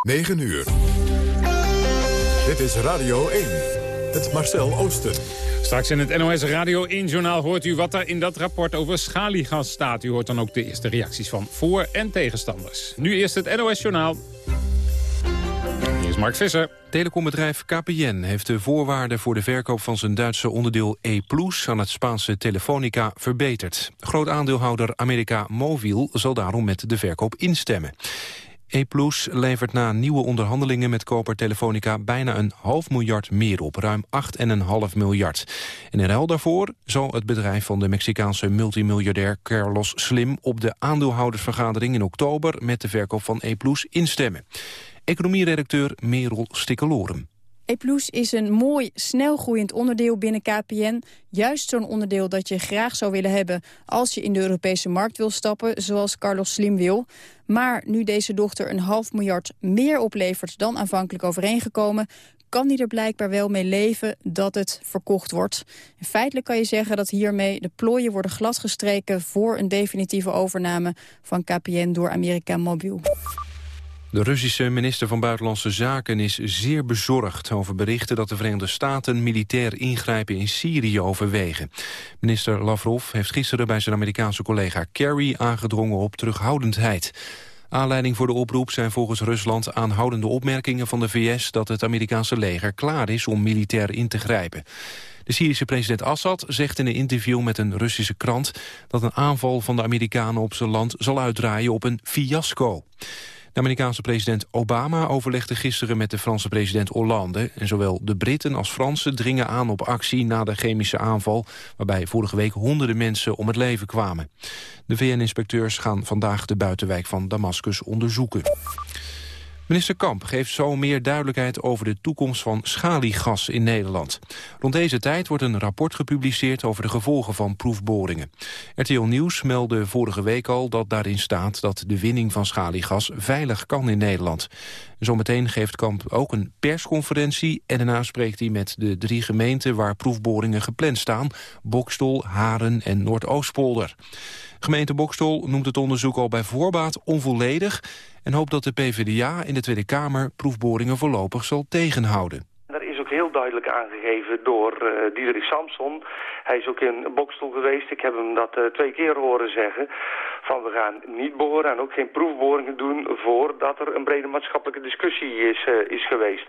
9 uur. Dit is Radio 1. Het Marcel Oosten. Straks in het NOS Radio 1-journaal hoort u wat er in dat rapport over schaliegas staat. U hoort dan ook de eerste reacties van voor- en tegenstanders. Nu eerst het NOS-journaal. Hier is Mark Visser. Telecombedrijf KPN heeft de voorwaarden voor de verkoop van zijn Duitse onderdeel E aan het Spaanse Telefonica verbeterd. Groot aandeelhouder America Mobil zal daarom met de verkoop instemmen. E levert na nieuwe onderhandelingen met koper Telefonica bijna een half miljard meer op, ruim 8,5 miljard. En in ruil daarvoor zal het bedrijf van de Mexicaanse multimiljardair Carlos Slim op de aandeelhoudersvergadering in oktober met de verkoop van E instemmen. Economieredacteur Merel Stikkelorum. E is een mooi, snelgroeiend onderdeel binnen KPN. Juist zo'n onderdeel dat je graag zou willen hebben... als je in de Europese markt wil stappen, zoals Carlos Slim wil. Maar nu deze dochter een half miljard meer oplevert... dan aanvankelijk overeengekomen kan die er blijkbaar wel mee leven dat het verkocht wordt. feitelijk kan je zeggen dat hiermee de plooien worden gladgestreken... voor een definitieve overname van KPN door Amerika Mobiel. De Russische minister van Buitenlandse Zaken is zeer bezorgd over berichten dat de Verenigde Staten militair ingrijpen in Syrië overwegen. Minister Lavrov heeft gisteren bij zijn Amerikaanse collega Kerry aangedrongen op terughoudendheid. Aanleiding voor de oproep zijn volgens Rusland aanhoudende opmerkingen van de VS dat het Amerikaanse leger klaar is om militair in te grijpen. De Syrische president Assad zegt in een interview met een Russische krant dat een aanval van de Amerikanen op zijn land zal uitdraaien op een fiasco. De Amerikaanse president Obama overlegde gisteren met de Franse president Hollande. En zowel de Britten als Fransen dringen aan op actie na de chemische aanval... waarbij vorige week honderden mensen om het leven kwamen. De VN-inspecteurs gaan vandaag de buitenwijk van Damascus onderzoeken. Minister Kamp geeft zo meer duidelijkheid over de toekomst van schaliegas in Nederland. Rond deze tijd wordt een rapport gepubliceerd over de gevolgen van proefboringen. RTL Nieuws meldde vorige week al dat daarin staat dat de winning van schaliegas veilig kan in Nederland. Zometeen geeft Kamp ook een persconferentie en daarna spreekt hij met de drie gemeenten waar proefboringen gepland staan, Bokstol, Haren en Noordoostpolder. Gemeente Bokstol noemt het onderzoek al bij voorbaat onvolledig... en hoopt dat de PvdA in de Tweede Kamer proefboringen voorlopig zal tegenhouden. Dat is ook heel duidelijk aangegeven door uh, Diederik Samson. Hij is ook in Bokstol geweest. Ik heb hem dat uh, twee keer horen zeggen. Van we gaan niet boren en ook geen proefboringen doen... voordat er een brede maatschappelijke discussie is, uh, is geweest.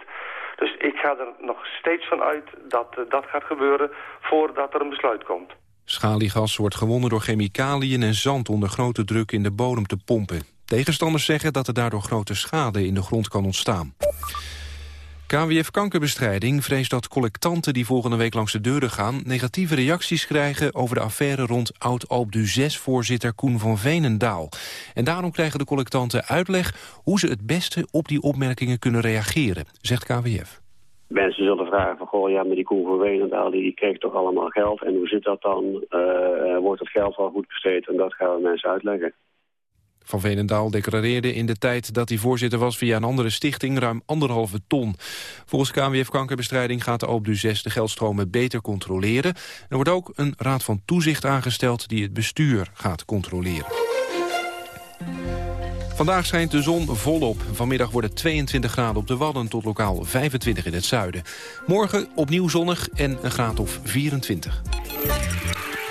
Dus ik ga er nog steeds van uit dat dat gaat gebeuren voordat er een besluit komt. Schaliegas wordt gewonnen door chemicaliën en zand onder grote druk in de bodem te pompen. Tegenstanders zeggen dat er daardoor grote schade in de grond kan ontstaan. KWF Kankerbestrijding vreest dat collectanten die volgende week langs de deuren gaan... negatieve reacties krijgen over de affaire rond oud-Alp du 6-voorzitter Koen van Veenendaal. En daarom krijgen de collectanten uitleg hoe ze het beste op die opmerkingen kunnen reageren, zegt KWF mensen zullen vragen van, goh, ja, maar die Koen van Weenendaal, die kreeg toch allemaal geld. En hoe zit dat dan? Uh, wordt het geld wel goed besteed? En dat gaan we mensen uitleggen. Van Veenendaal declareerde in de tijd dat hij voorzitter was via een andere stichting ruim anderhalve ton. Volgens KWF Kankerbestrijding gaat de OPDU 6 de geldstromen beter controleren. Er wordt ook een raad van toezicht aangesteld die het bestuur gaat controleren. Vandaag schijnt de zon volop. Vanmiddag wordt het 22 graden op de Wadden tot lokaal 25 in het zuiden. Morgen opnieuw zonnig en een graad of 24.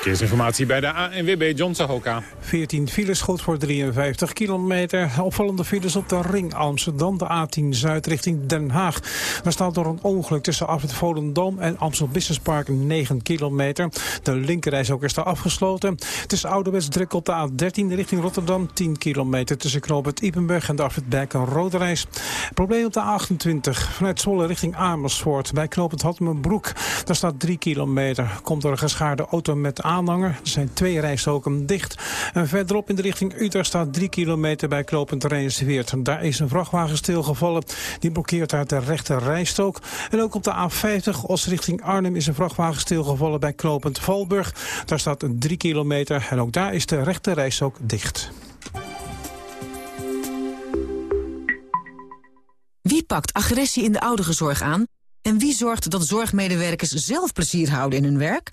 Verkeersinformatie bij de ANWB John Sahoka. 14 files, goed voor 53 kilometer. Opvallende files op de ring Amsterdam, de A10 Zuid richting Den Haag. Daar staat door een ongeluk tussen Afrit Volendam en Amstel Business Park 9 kilometer. De linkerreis ook is afgesloten. Is ouderwets druk op de A13 richting Rotterdam. 10 kilometer tussen knooppunt Ipenburg en de Afrit Bijk een rode reis. Probleem op de A28 vanuit Zwolle richting Amersfoort. Bij knooppunt Hattemenbroek. Daar staat 3 kilometer. Komt door een geschaarde auto met aanhanger. Er zijn twee rijstroken dicht. En verderop in de richting Utrecht staat 3 kilometer bij Klopend Rijnsweert. Daar is een vrachtwagen stilgevallen. Die blokkeert uit de rechte rijstrook. En ook op de A50 Os richting Arnhem is een vrachtwagen stilgevallen bij Klopend Valburg. Daar staat 3 kilometer en ook daar is de rechte rijstrook dicht. Wie pakt agressie in de ouderenzorg aan? En wie zorgt dat zorgmedewerkers zelf plezier houden in hun werk?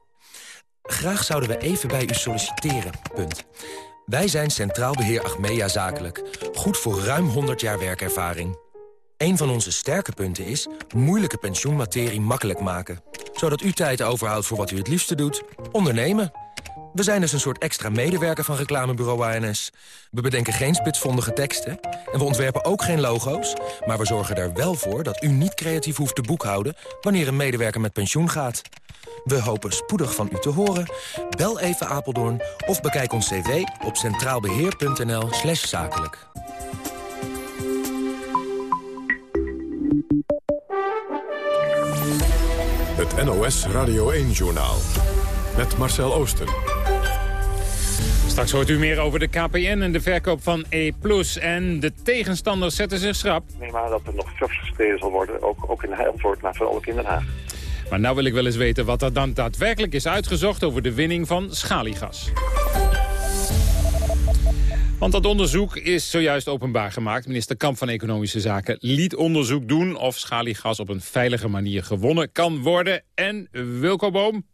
Graag zouden we even bij u solliciteren. Punt. Wij zijn Centraal Beheer Achmea Zakelijk. Goed voor ruim 100 jaar werkervaring. Een van onze sterke punten is moeilijke pensioenmaterie makkelijk maken. Zodat u tijd overhoudt voor wat u het liefste doet. Ondernemen. We zijn dus een soort extra medewerker van reclamebureau ANS. We bedenken geen spitsvondige teksten en we ontwerpen ook geen logo's... maar we zorgen er wel voor dat u niet creatief hoeft te boekhouden... wanneer een medewerker met pensioen gaat. We hopen spoedig van u te horen. Bel even Apeldoorn of bekijk ons cv op centraalbeheer.nl slash zakelijk. Het NOS Radio 1-journaal. Met Marcel Oosten. Straks hoort u meer over de KPN en de verkoop van E+. En de tegenstanders zetten zich schrap. Ik neem aan dat er nog jobs gestreden zal worden, ook, ook in Helvoort, maar vooral ook in Den Haag. Maar nou wil ik wel eens weten wat er dan daadwerkelijk is uitgezocht... over de winning van schaliegas. Want dat onderzoek is zojuist openbaar gemaakt. Minister Kamp van Economische Zaken liet onderzoek doen... of schaliegas op een veilige manier gewonnen kan worden. En Wilco Boom,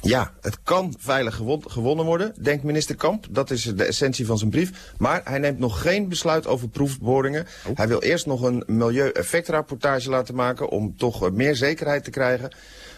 ja, het kan veilig gewonnen worden, denkt minister Kamp. Dat is de essentie van zijn brief. Maar hij neemt nog geen besluit over proefboringen. Oh. Hij wil eerst nog een milieueffectrapportage laten maken... om toch meer zekerheid te krijgen.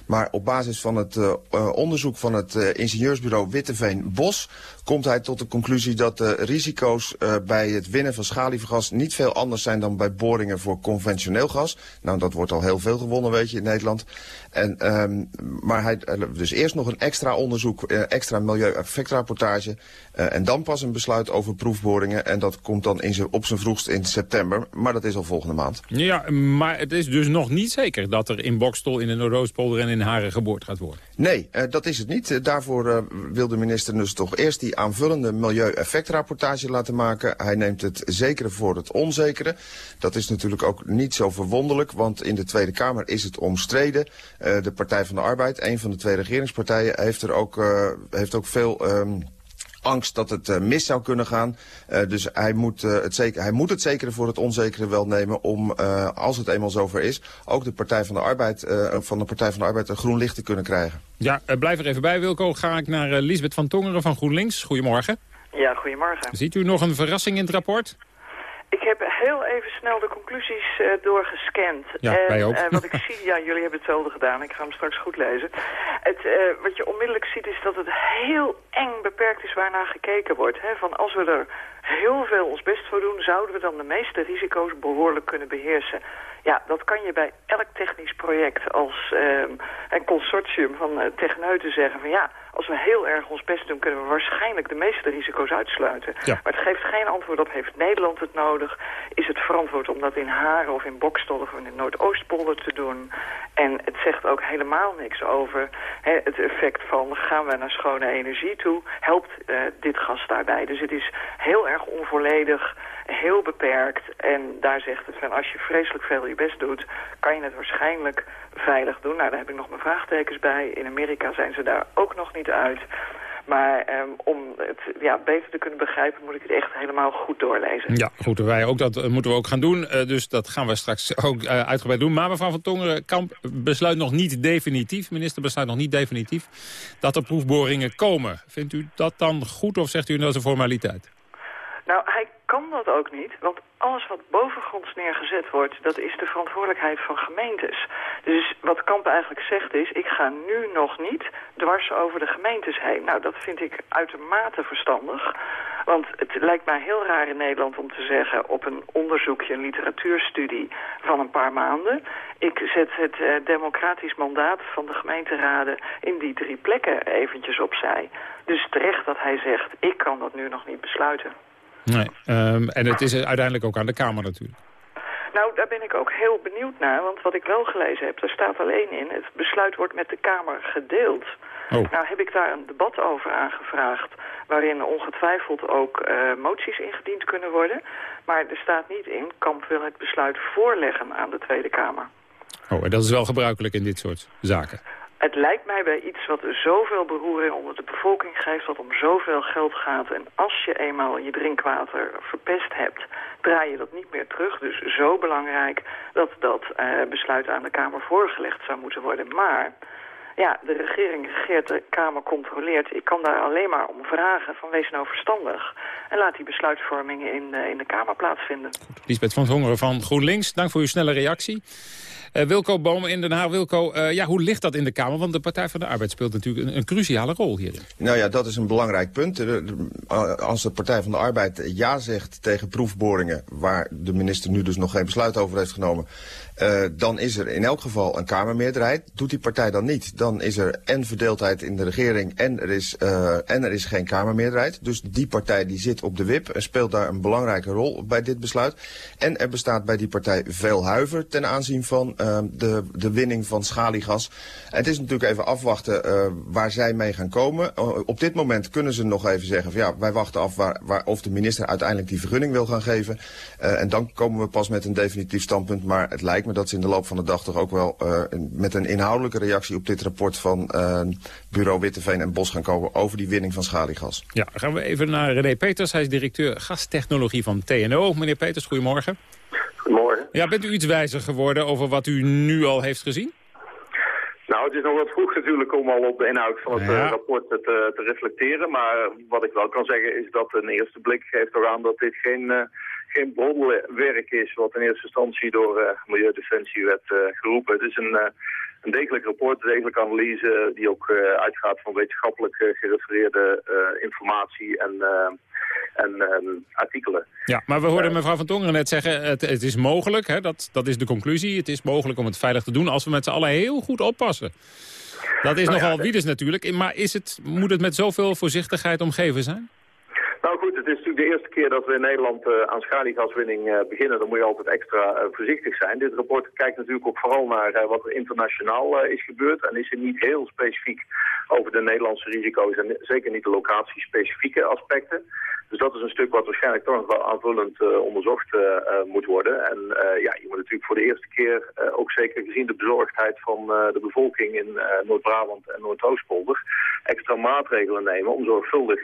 Maar op basis van het uh, onderzoek van het uh, ingenieursbureau Witteveen-Bos... komt hij tot de conclusie dat de risico's bij het winnen van schalievergas... niet veel anders zijn dan bij boringen voor conventioneel gas. Nou, dat wordt al heel veel gewonnen, weet je, in Nederland. En, um, maar hij, dus eerst nog een extra onderzoek, extra milieueffectrapportage... en dan pas een besluit over proefboringen. En dat komt dan in op zijn vroegst in september. Maar dat is al volgende maand. Ja, maar het is dus nog niet zeker dat er in Bokstol, in de Noordoostpolder... in Haren geboord gaat worden. Nee, uh, dat is het niet. Uh, daarvoor uh, wil de minister dus toch eerst die aanvullende milieueffectrapportage laten maken. Hij neemt het zekere voor het onzekere. Dat is natuurlijk ook niet zo verwonderlijk, want in de Tweede Kamer is het omstreden. de Partij van de Arbeid, een van de twee regeringspartijen, heeft, er ook, heeft ook veel... Um, angst dat het uh, mis zou kunnen gaan. Uh, dus hij moet, uh, het zeker, hij moet het zekere voor het onzekere wel nemen om, als het eenmaal zover is, ook de Partij van de Arbeid, van de Partij van de Arbeid een groen licht te kunnen krijgen. Ja, blijf er even bij Wilco. Ga ik naar Lisbeth van Tongeren van GroenLinks. Goedemorgen. Ja, goedemorgen. Ziet u nog een verrassing in het rapport? Ik heb heel even snel de conclusies uh, doorgescand. Ja, en, wij ook. Uh, wat ik zie, ja, jullie hebben hetzelfde gedaan. Ik ga hem straks goed lezen. Het, uh, wat je onmiddellijk ziet is dat het heel eng beperkt is waarnaar gekeken wordt. Hè? Van als we er heel veel ons best voor doen, zouden we dan de meeste risico's behoorlijk kunnen beheersen. Ja, dat kan je bij elk technisch project als um, een consortium van techneuten zeggen van ja, als we heel erg ons best doen kunnen we waarschijnlijk de meeste risico's uitsluiten. Ja. Maar het geeft geen antwoord op heeft Nederland het nodig, is het verantwoord om dat in Haren of in Bokstol of in de Noordoostpolder te doen. En het zegt ook helemaal niks over hè, het effect van gaan we naar schone energie toe, helpt uh, dit gas daarbij. Dus het is heel erg onvolledig heel beperkt. En daar zegt het van als je vreselijk veel je best doet, kan je het waarschijnlijk veilig doen. Nou, daar heb ik nog mijn vraagtekens bij. In Amerika zijn ze daar ook nog niet uit. Maar ehm, om het ja, beter te kunnen begrijpen moet ik het echt helemaal goed doorlezen. Ja, goed. Wij ook, dat moeten we ook gaan doen. dus dat gaan we straks ook uitgebreid doen. Maar mevrouw Van Tongeren, Kamp besluit nog niet definitief. Minister besluit nog niet definitief dat er proefboringen komen. Vindt u dat dan goed of zegt u dat is een formaliteit? Nou, hij kan dat ook niet, want alles wat bovengronds neergezet wordt, dat is de verantwoordelijkheid van gemeentes. Dus wat Kamp eigenlijk zegt is, ik ga nu nog niet dwars over de gemeentes heen. Nou, dat vind ik uitermate verstandig. Want het lijkt mij heel raar in Nederland om te zeggen... op een onderzoekje, een literatuurstudie van een paar maanden... ik zet het uh, democratisch mandaat van de gemeenteraden... in die drie plekken eventjes opzij. Dus terecht dat hij zegt, ik kan dat nu nog niet besluiten. Nee, um, en het is uiteindelijk ook aan de Kamer natuurlijk. Nou, daar ben ik ook heel benieuwd naar. Want wat ik wel gelezen heb, daar staat alleen in... het besluit wordt met de Kamer gedeeld. Oh. Nou heb ik daar een debat over aangevraagd... waarin ongetwijfeld ook uh, moties ingediend kunnen worden. Maar er staat niet in, Kamp wil het besluit voorleggen aan de Tweede Kamer. Oh, en dat is wel gebruikelijk in dit soort zaken? Het lijkt mij bij iets wat zoveel beroering onder de bevolking geeft... wat om zoveel geld gaat. En als je eenmaal je drinkwater verpest hebt... draai je dat niet meer terug. Dus zo belangrijk dat dat uh, besluit aan de Kamer voorgelegd zou moeten worden. Maar ja, de regering regeert, de Kamer controleert. Ik kan daar alleen maar om vragen van wees nou verstandig. En laat die besluitvorming in, in de Kamer plaatsvinden. Goed. Lisbeth van Zongeren van GroenLinks, dank voor uw snelle reactie. Uh, Wilco Bomen in Den Haag. Wilco, uh, ja, hoe ligt dat in de Kamer? Want de Partij van de Arbeid speelt natuurlijk een, een cruciale rol hierin. Nou ja, dat is een belangrijk punt. Als de Partij van de Arbeid ja zegt tegen proefboringen... waar de minister nu dus nog geen besluit over heeft genomen... Uh, dan is er in elk geval een Kamermeerderheid. Doet die partij dan niet, dan is er en verdeeldheid in de regering en er is, uh, en er is geen Kamermeerderheid. Dus die partij die zit op de wip en speelt daar een belangrijke rol bij dit besluit. En er bestaat bij die partij veel huiver ten aanzien van uh, de, de winning van schaliegas. Het is natuurlijk even afwachten waar zij mee gaan komen. op dit moment kunnen ze nog even zeggen van ja, wij wachten af waar, of de minister uiteindelijk die vergunning wil gaan geven. en dan komen we pas met een definitief standpunt. Maar het lijkt me dat ze in de loop van de dag toch ook wel uh, met een inhoudelijke reactie op dit rapport van uh, bureau Witteveen en Bos gaan komen over die winning van schaliegas. Ja, gaan we even naar René Peters. Hij is directeur gastechnologie van TNO. Meneer Peters, goedemorgen. Goedemorgen. Ja, bent u iets wijzer geworden over wat u nu al heeft gezien? Nou, het is nog wat vroeg natuurlijk om al op de inhoud van het ja. uh, rapport te, te, reflecteren. Maar wat ik wel kan zeggen is dat een eerste blik geeft toch aan dat dit geen... Geen bronwerk is wat in eerste instantie door uh, Milieudefensie werd uh, geroepen. Het is een, uh, een degelijk rapport, een degelijke analyse die ook uitgaat van wetenschappelijk gerefereerde informatie en, en ehm, artikelen. Ja, maar we hoorden mevrouw Van Tongeren net zeggen, het, het is mogelijk, hè, dat, dat is de conclusie, het is mogelijk om het veilig te doen als we met z'n allen heel goed oppassen. Dat is nou nogal ja, wieders natuurlijk, maar is het, moet het met zoveel voorzichtigheid omgeven zijn? Nou goed, het is natuurlijk de eerste keer dat we in Nederland uh, aan schaliegaswinning uh, beginnen. Dan moet je altijd extra uh, voorzichtig zijn. Dit rapport kijkt natuurlijk ook vooral naar wat er internationaal is gebeurd. En is er niet heel specifiek over de Nederlandse risico's en zeker niet de locatie-specifieke aspecten. Dus dat is een stuk wat waarschijnlijk toch nog wel aanvullend onderzocht moet worden. En ja, je moet natuurlijk voor de eerste keer, ook zeker gezien de bezorgdheid van de bevolking in Noord-Brabant en Noordoostpolder, extra maatregelen nemen om zorgvuldig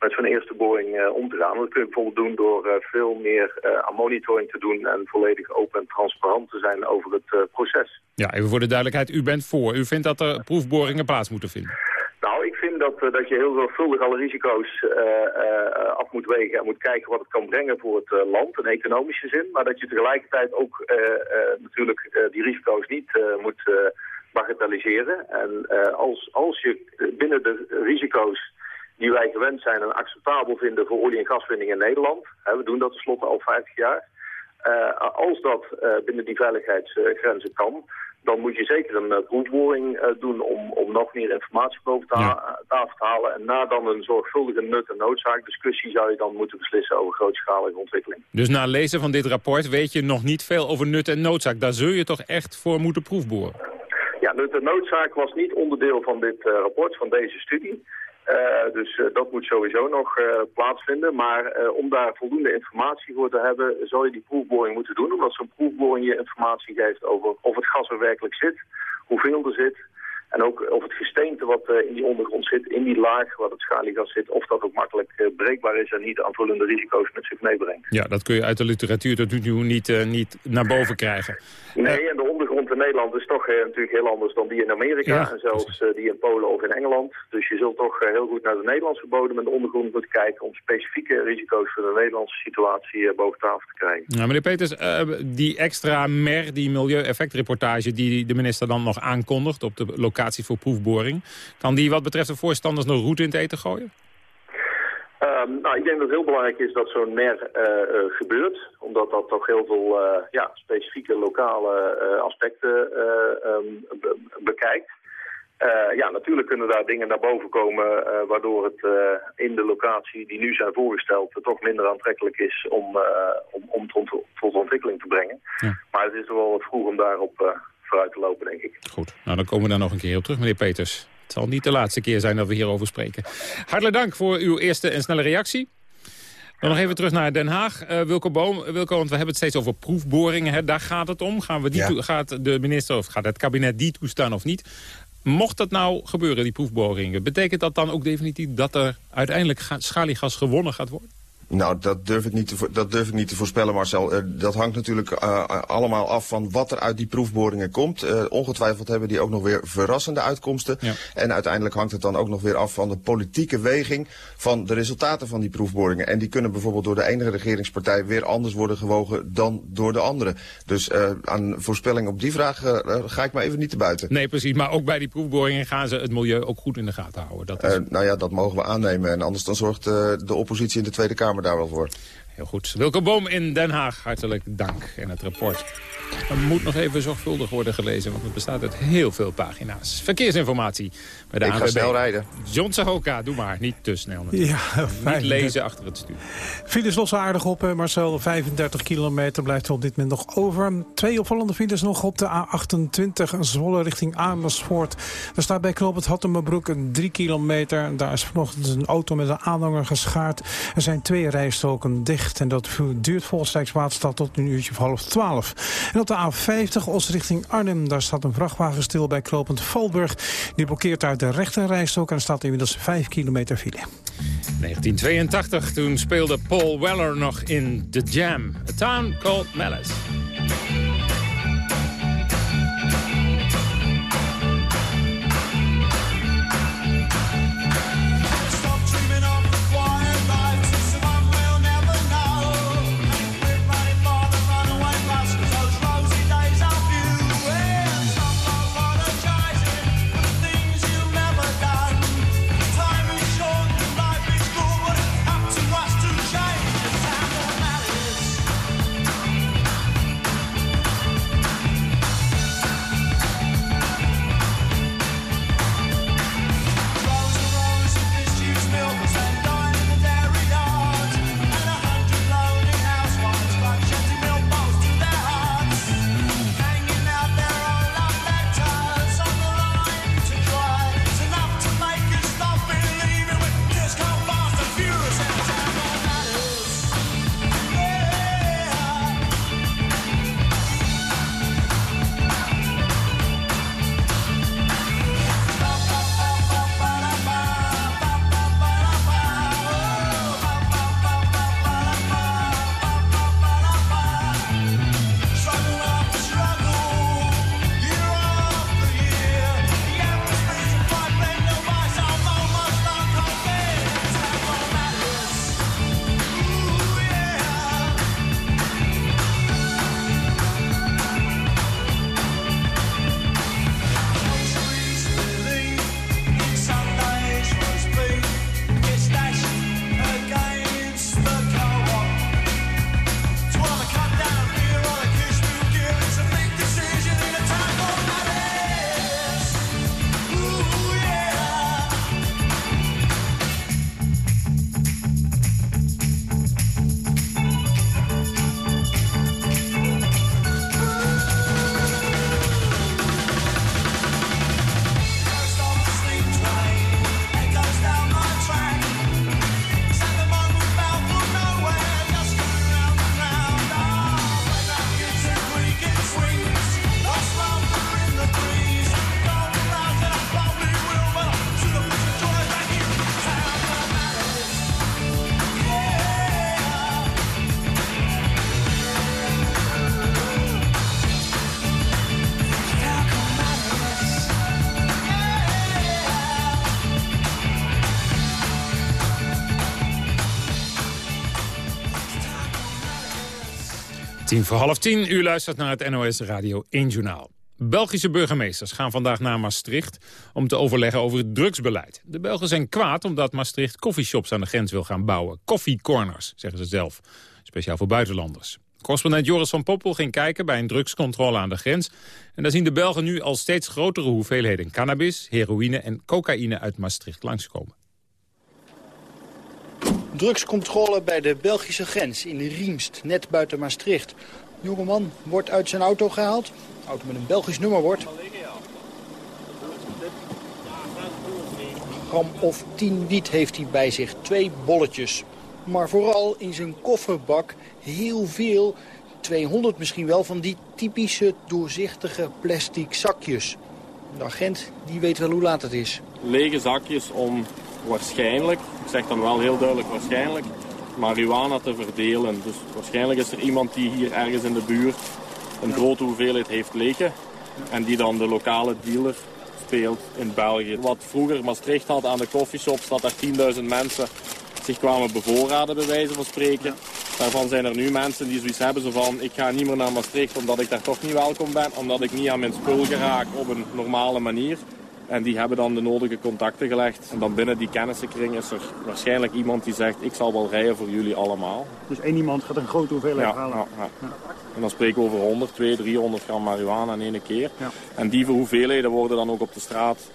met zo'n eerste boring uh, om te gaan. Dat kun je bijvoorbeeld doen door uh, veel meer uh, aan monitoring te doen en volledig open en transparant te zijn over het proces. Ja, even voor de duidelijkheid, u bent voor. U vindt dat er proefboringen plaats moeten vinden? Nou, ik vind dat, dat je heel zorgvuldig alle risico's af moet wegen en moet kijken wat het kan brengen voor het land in economische zin. Maar dat je tegelijkertijd ook natuurlijk die risico's niet moet bagatelliseren. En als, als je binnen de risico's die wij gewend zijn en acceptabel vinden voor olie- en gaswinning in Nederland. we doen dat tenslotte al 50 jaar. Uh, als dat uh, binnen die veiligheidsgrenzen kan, dan moet je zeker een uh, proefboring doen om, om nog meer informatie boven ja. tafel te halen. En na dan een zorgvuldige nut- en noodzaakdiscussie zou je dan moeten beslissen over grootschalige ontwikkeling. Dus na lezen van dit rapport weet je nog niet veel over nut en noodzaak. Daar zul je toch echt voor moeten proefboren? Ja, nut en noodzaak was niet onderdeel van dit rapport, van deze studie. Uh, dus uh, dat moet sowieso nog uh, plaatsvinden. Maar om daar voldoende informatie voor te hebben, zou je die proefboring moeten doen. Omdat zo'n proefboring je informatie geeft over of het gas er werkelijk zit, hoeveel er zit. En ook of het gesteente wat in die ondergrond zit, in die laag waar het schaliegas zit, of dat ook makkelijk uh, breekbaar is en niet aanvullende risico's met zich meebrengt. Ja, dat kun je uit de literatuur tot nu toe niet, uh, niet naar boven krijgen. Nee, en de ondergrond in Nederland is toch natuurlijk heel anders dan die in Amerika en zelfs die in Polen of in Engeland. Dus je zult toch heel goed naar de Nederlandse bodem en de ondergrond moeten kijken om specifieke risico's voor de Nederlandse situatie boven tafel te krijgen. Nou, meneer Peters, die extra MER, die milieueffectreportage die de minister dan nog aankondigt op de locatie voor proefboring. Kan die wat betreft de voorstanders nog route in het eten gooien? Um, nou, ik denk dat het heel belangrijk is dat zo'n MER uh, uh, gebeurt. Omdat dat toch heel veel uh, ja, specifieke lokale aspecten um, be bekijkt. ja, natuurlijk kunnen daar dingen naar boven komen waardoor het in de locatie die nu zijn voorgesteld toch minder aantrekkelijk is om, om, om tot, tot, ontwikkeling te brengen. Ja. Maar het is wel wat vroeg om daarop vooruit te lopen, denk ik. Goed, nou dan komen we daar nog een keer op terug, meneer Peters. Het zal niet de laatste keer zijn dat we hierover spreken. Hartelijk dank voor uw eerste en snelle reactie. Dan nog even terug naar Den Haag. Uh, Wilco Boom, Wilco, want we hebben het steeds over proefboringen. Hè? Daar gaat het om. Gaan we die ja. Gaat de minister of gaat het kabinet die toestaan of niet? Mocht dat nou gebeuren, die proefboringen... betekent dat dan ook definitief dat er uiteindelijk schaliegas gewonnen gaat worden? Nou, dat durf ik niet te, dat durf ik niet te voorspellen, Marcel. Uh, dat hangt natuurlijk uh, allemaal af van wat er uit die proefboringen komt. Uh, ongetwijfeld hebben die ook nog weer verrassende uitkomsten. Ja. En uiteindelijk hangt het dan ook nog weer af van de politieke weging van de resultaten van die proefboringen. En die kunnen bijvoorbeeld door de ene regeringspartij weer anders worden gewogen dan door de andere. Dus aan voorspelling op die vraag ga ik maar even niet te buiten. Nee, precies. Maar ook bij die proefboringen gaan ze het milieu ook goed in de gaten houden. Dat is... nou ja, dat mogen we aannemen. En anders dan zorgt de oppositie in de Tweede Kamer daar wel voor. Heel goed. Wilke Boom in Den Haag, hartelijk dank. En het rapport moet nog even zorgvuldig worden gelezen, want het bestaat uit heel veel pagina's. Verkeersinformatie bij de Ik ANWB. snel rijden. John Sahoka, doe maar. Niet te snel. Ja, Niet lezen achter het stuur. Files lossen aardig op, Marcel. 35 kilometer blijft er op dit moment nog over. Twee opvallende files nog op de A28 Zwolle richting Amersfoort. Er staat bij Knoop het Hattemerbroek 3 kilometer. Daar is vanochtend een auto met een aanhanger geschaard. Er zijn twee rijstoken dicht en dat duurt volgens Rijkswaterstaat tot een uurtje of half twaalf. En op de A50 Os richting Arnhem, daar staat een vrachtwagen stil bij Klopend Valburg. Die blokkeert uit de rechter rijstok en staat inmiddels 5 kilometer file. 1982, toen speelde Paul Weller nog in The Jam. A Town Called Malice. Voor half tien, u luistert naar het NOS Radio 1 Journaal. Belgische burgemeesters gaan vandaag naar Maastricht om te overleggen over het drugsbeleid. De Belgen zijn kwaad omdat Maastricht koffieshops aan de grens wil gaan bouwen. Koffiecorners, zeggen ze zelf. Speciaal voor buitenlanders. Correspondent Joris van Poppel ging kijken bij een drugscontrole aan de grens. En daar zien de Belgen nu al steeds grotere hoeveelheden cannabis, heroïne en cocaïne uit Maastricht langskomen. Drugscontrole bij de Belgische grens in Riemst, net buiten Maastricht. Jongeman wordt uit zijn auto gehaald. Auto met een Belgisch nummerbord. Gram of 10 wiet heeft hij bij zich. Twee bolletjes. Maar vooral in zijn kofferbak heel veel, 200 misschien wel, van die typische doorzichtige plastic zakjes. De agent die weet wel hoe laat het is. Lege zakjes om waarschijnlijk, ik zeg dan wel heel duidelijk waarschijnlijk, marihuana te verdelen. Dus waarschijnlijk is er iemand die hier ergens in de buurt een grote hoeveelheid heeft liggen. En die dan de lokale dealer speelt in België. Wat vroeger Maastricht had aan de koffieshops, dat er 10.000 mensen zich kwamen bevoorraden, bij wijze van spreken. Daarvan zijn er nu mensen die zoiets hebben zo van... ik ga niet meer naar Maastricht omdat ik daar toch niet welkom ben... omdat ik niet aan mijn spul geraak op een normale manier. En die hebben dan de nodige contacten gelegd. En dan binnen die kennissenkring is er waarschijnlijk iemand die zegt... ik zal wel rijden voor jullie allemaal. Dus één iemand gaat een grote hoeveelheid halen? Ja, ja. En dan spreken we over 100, 200, 300 gram marihuana in één keer. En die hoeveelheden worden dan ook op de straat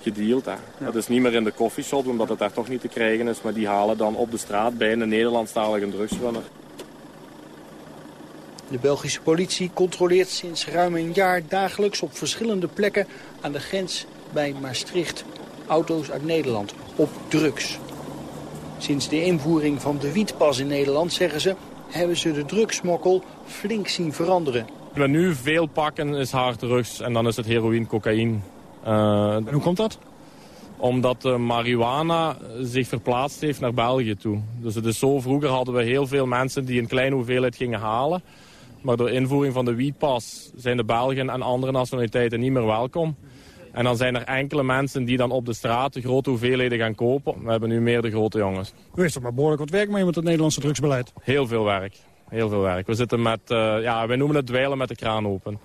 gedeeld. Hè. Dat is niet meer in de coffeeshop, omdat het daar toch niet te krijgen is. Maar die halen dan op de straat bij een Nederlandstalige drugsrunner. De Belgische politie controleert sinds ruim een jaar dagelijks op verschillende plekken aan de grens bij Maastricht auto's uit Nederland op drugs. Sinds de invoering van de wietpas in Nederland, zeggen ze, hebben ze de drugsmokkel flink zien veranderen. We nu veel pakken is harddrugs en dan is het heroïne, cocaïne. Uh, en hoe komt dat? Omdat de marihuana zich verplaatst heeft naar België toe. Dus het is zo, vroeger hadden we heel veel mensen die een kleine hoeveelheid gingen halen. Maar door invoering van de wietpas zijn de Belgen en andere nationaliteiten niet meer welkom. En dan zijn er enkele mensen die dan op de straat de grote hoeveelheden gaan kopen. We hebben nu meer de grote jongens. U heeft er maar behoorlijk wat werk mee met het Nederlandse drugsbeleid. Heel veel werk. Heel veel werk. We zitten met, uh, ja, wij noemen het dweilen met de kraan open.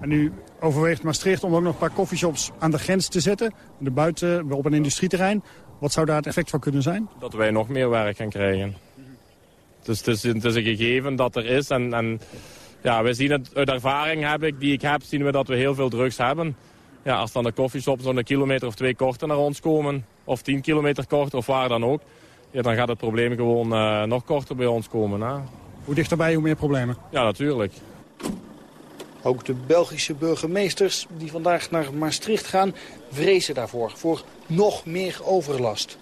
En nu overweegt Maastricht om ook nog een paar koffieshops aan de grens te zetten. De buiten, op een industrieterrein. Wat zou daar het effect van kunnen zijn? Dat wij nog meer werk gaan krijgen. Dus het is, het is een gegeven dat er is. En, en ja, we zien het, uit ervaring heb ik, die ik heb, zien we dat we heel veel drugs hebben. Ja, als dan de koffieshops zo'n kilometer of twee korter naar ons komen, of tien kilometer korter of waar dan ook, ja, dan gaat het probleem gewoon uh, nog korter bij ons komen. Hè. Hoe dichterbij, hoe meer problemen? Ja, natuurlijk. Ook de Belgische burgemeesters die vandaag naar Maastricht gaan... vrezen daarvoor, voor nog meer overlast.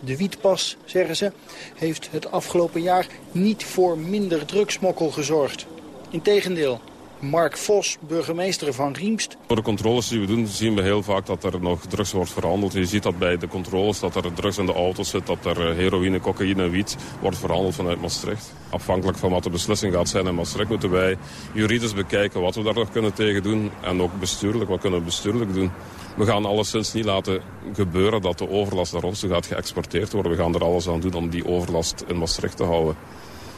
De wietpas, zeggen ze, heeft het afgelopen jaar niet voor minder drugsmokkel gezorgd. Integendeel, Mark Vos, burgemeester van Riemst. Voor de controles die we doen zien we heel vaak dat er nog drugs wordt verhandeld. Je ziet dat bij de controles dat er drugs in de auto's zit, dat er eh, heroïne, cocaïne en wiet wordt verhandeld vanuit Maastricht. Afhankelijk van wat de beslissing gaat zijn in Maastricht moeten wij juridisch bekijken wat we daar nog kunnen tegen doen. En ook bestuurlijk, wat kunnen we bestuurlijk doen. We gaan alleszins niet laten gebeuren dat de overlast naar ons toe gaat geëxporteerd worden. We gaan er alles aan doen om die overlast in Maastricht te houden.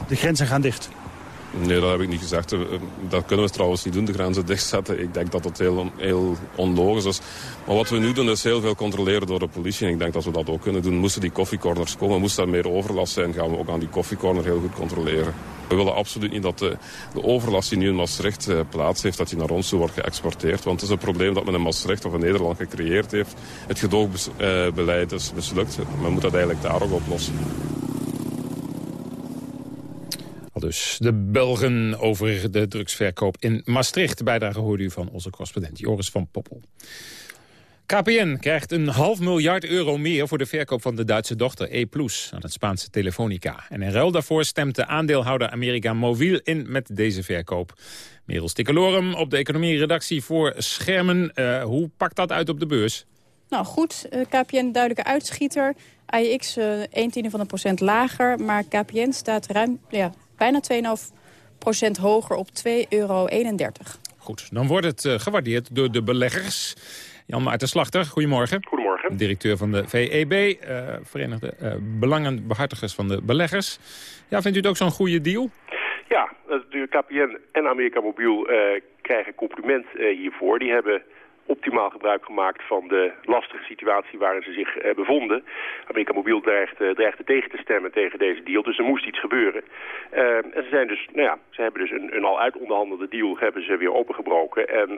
De grenzen gaan dicht? Nee, dat heb ik niet gezegd. Eh, dat kunnen we trouwens niet doen, de grenzen dichtzetten. Ik denk dat dat heel, heel onlogisch is. Maar wat we nu doen is heel veel controleren door de politie. En ik denk dat we dat ook kunnen doen. Moesten die koffiecorners komen, moest er meer overlast zijn... gaan we ook aan die koffiecorner heel goed controleren. We willen absoluut niet dat de, de overlast die nu in Maastricht eh, plaats heeft... dat die naar ons toe wordt geëxporteerd. Want het is een probleem dat men in Maastricht of in Nederland gecreëerd heeft. Het gedoogbeleid is mislukt. Men moet dat eigenlijk daar ook oplossen. Dus de Belgen over de drugsverkoop in Maastricht. Bijdrage hoorde u van onze correspondent Joris van Poppel. KPN krijgt een half miljard euro meer voor de verkoop van de Duitse dochter E+, aan het Spaanse Telefonica. En in ruil daarvoor stemt de aandeelhouder Amerika Mobiel in met deze verkoop. Merel Stikkelorum op de economie-redactie voor Schermen. Uh, hoe pakt dat uit op de beurs? Nou goed, uh, KPN duidelijke uitschieter. AIX uh, 1 tiende van een procent lager, maar KPN staat ruim ja, bijna 2,5% hoger op 2,31 euro. Goed, dan wordt het uh, gewaardeerd door de beleggers. Jan Maarten Slachter, goedemorgen. Goedemorgen. Directeur van de VEB, uh, Verenigde uh, Belangenbehartigers van de Beleggers. Ja, vindt u het ook zo'n goede deal? Ja, de KPN en Amerika Mobiel krijgen compliment hiervoor. Die hebben optimaal gebruik gemaakt van de lastige situatie waarin ze zich eh, bevonden. Amerika Mobiel dreigde, eh, dreigde tegen te stemmen tegen deze deal, dus er moest iets gebeuren. Uh, en ze, zijn dus, nou ja, ze hebben dus een, een al uitonderhandelde deal hebben ze weer opengebroken en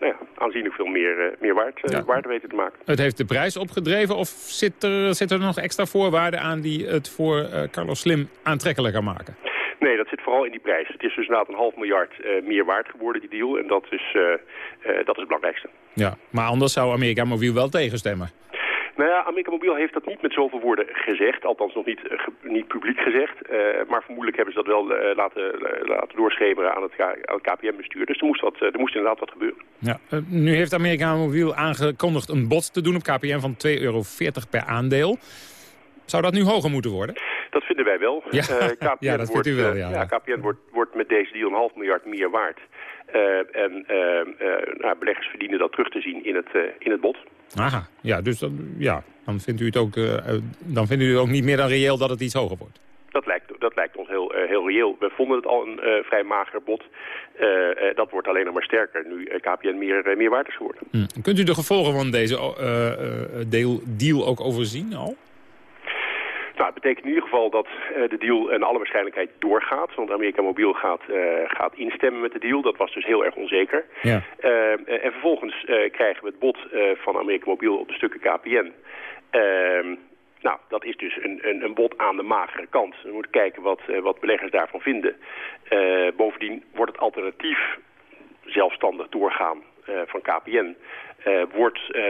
nou ja, aanzienlijk veel meer, meer waard, ja. waard weten te maken. Het heeft de prijs opgedreven of zit er, zit er nog extra voorwaarden aan die het voor Carlos Slim aantrekkelijker maken? Nee, dat zit vooral in die prijs. Het is dus inderdaad een half miljard uh, meer waard geworden, die deal. En dat is, uh, uh, dat is het belangrijkste. Ja, maar anders zou Amerika Mobiel wel tegenstemmen. Nou ja, Amerika Mobiel heeft dat niet met zoveel woorden gezegd. Althans nog niet, niet publiek gezegd. maar vermoedelijk hebben ze dat wel laten, laten doorschemeren aan het, het KPM-bestuur. Dus er moest, wat, er moest inderdaad wat gebeuren. Ja, nu heeft Amerika Mobiel aangekondigd een bod te doen op KPM van 2,40 euro per aandeel. Zou dat nu hoger moeten worden? Dat vinden wij wel. Ja, uh, KPN ja dat wordt, vindt u wel, ja. ja KPN wordt, wordt met deze deal een half miljard meer waard. Uh, en uh, nou, beleggers verdienen dat terug te zien in het, in het bod. Aha, ja, dus dan, ja, dan, vindt u het ook, dan vindt u het ook niet meer dan reëel dat het iets hoger wordt? Dat lijkt, dat lijkt ons heel, heel reëel. We vonden het al een vrij mager bod. dat wordt alleen nog maar sterker nu KPN meer, meer waard is geworden. Hm. Kunt u de gevolgen van deze deal, deal ook overzien al? Nou, het betekent in ieder geval dat uh, de deal in alle waarschijnlijkheid doorgaat. Want Amerika Mobiel gaat, uh, gaat instemmen met de deal. Dat was dus heel erg onzeker. Ja. Uh, en vervolgens krijgen we het bod van Amerika Mobiel op de stukken KPN. Ehm, nou, dat is dus een, een, een, bod aan de magere kant. We moeten kijken wat, wat beleggers daarvan vinden. bovendien wordt het alternatief zelfstandig doorgaan van KPN uh, wordt, uh,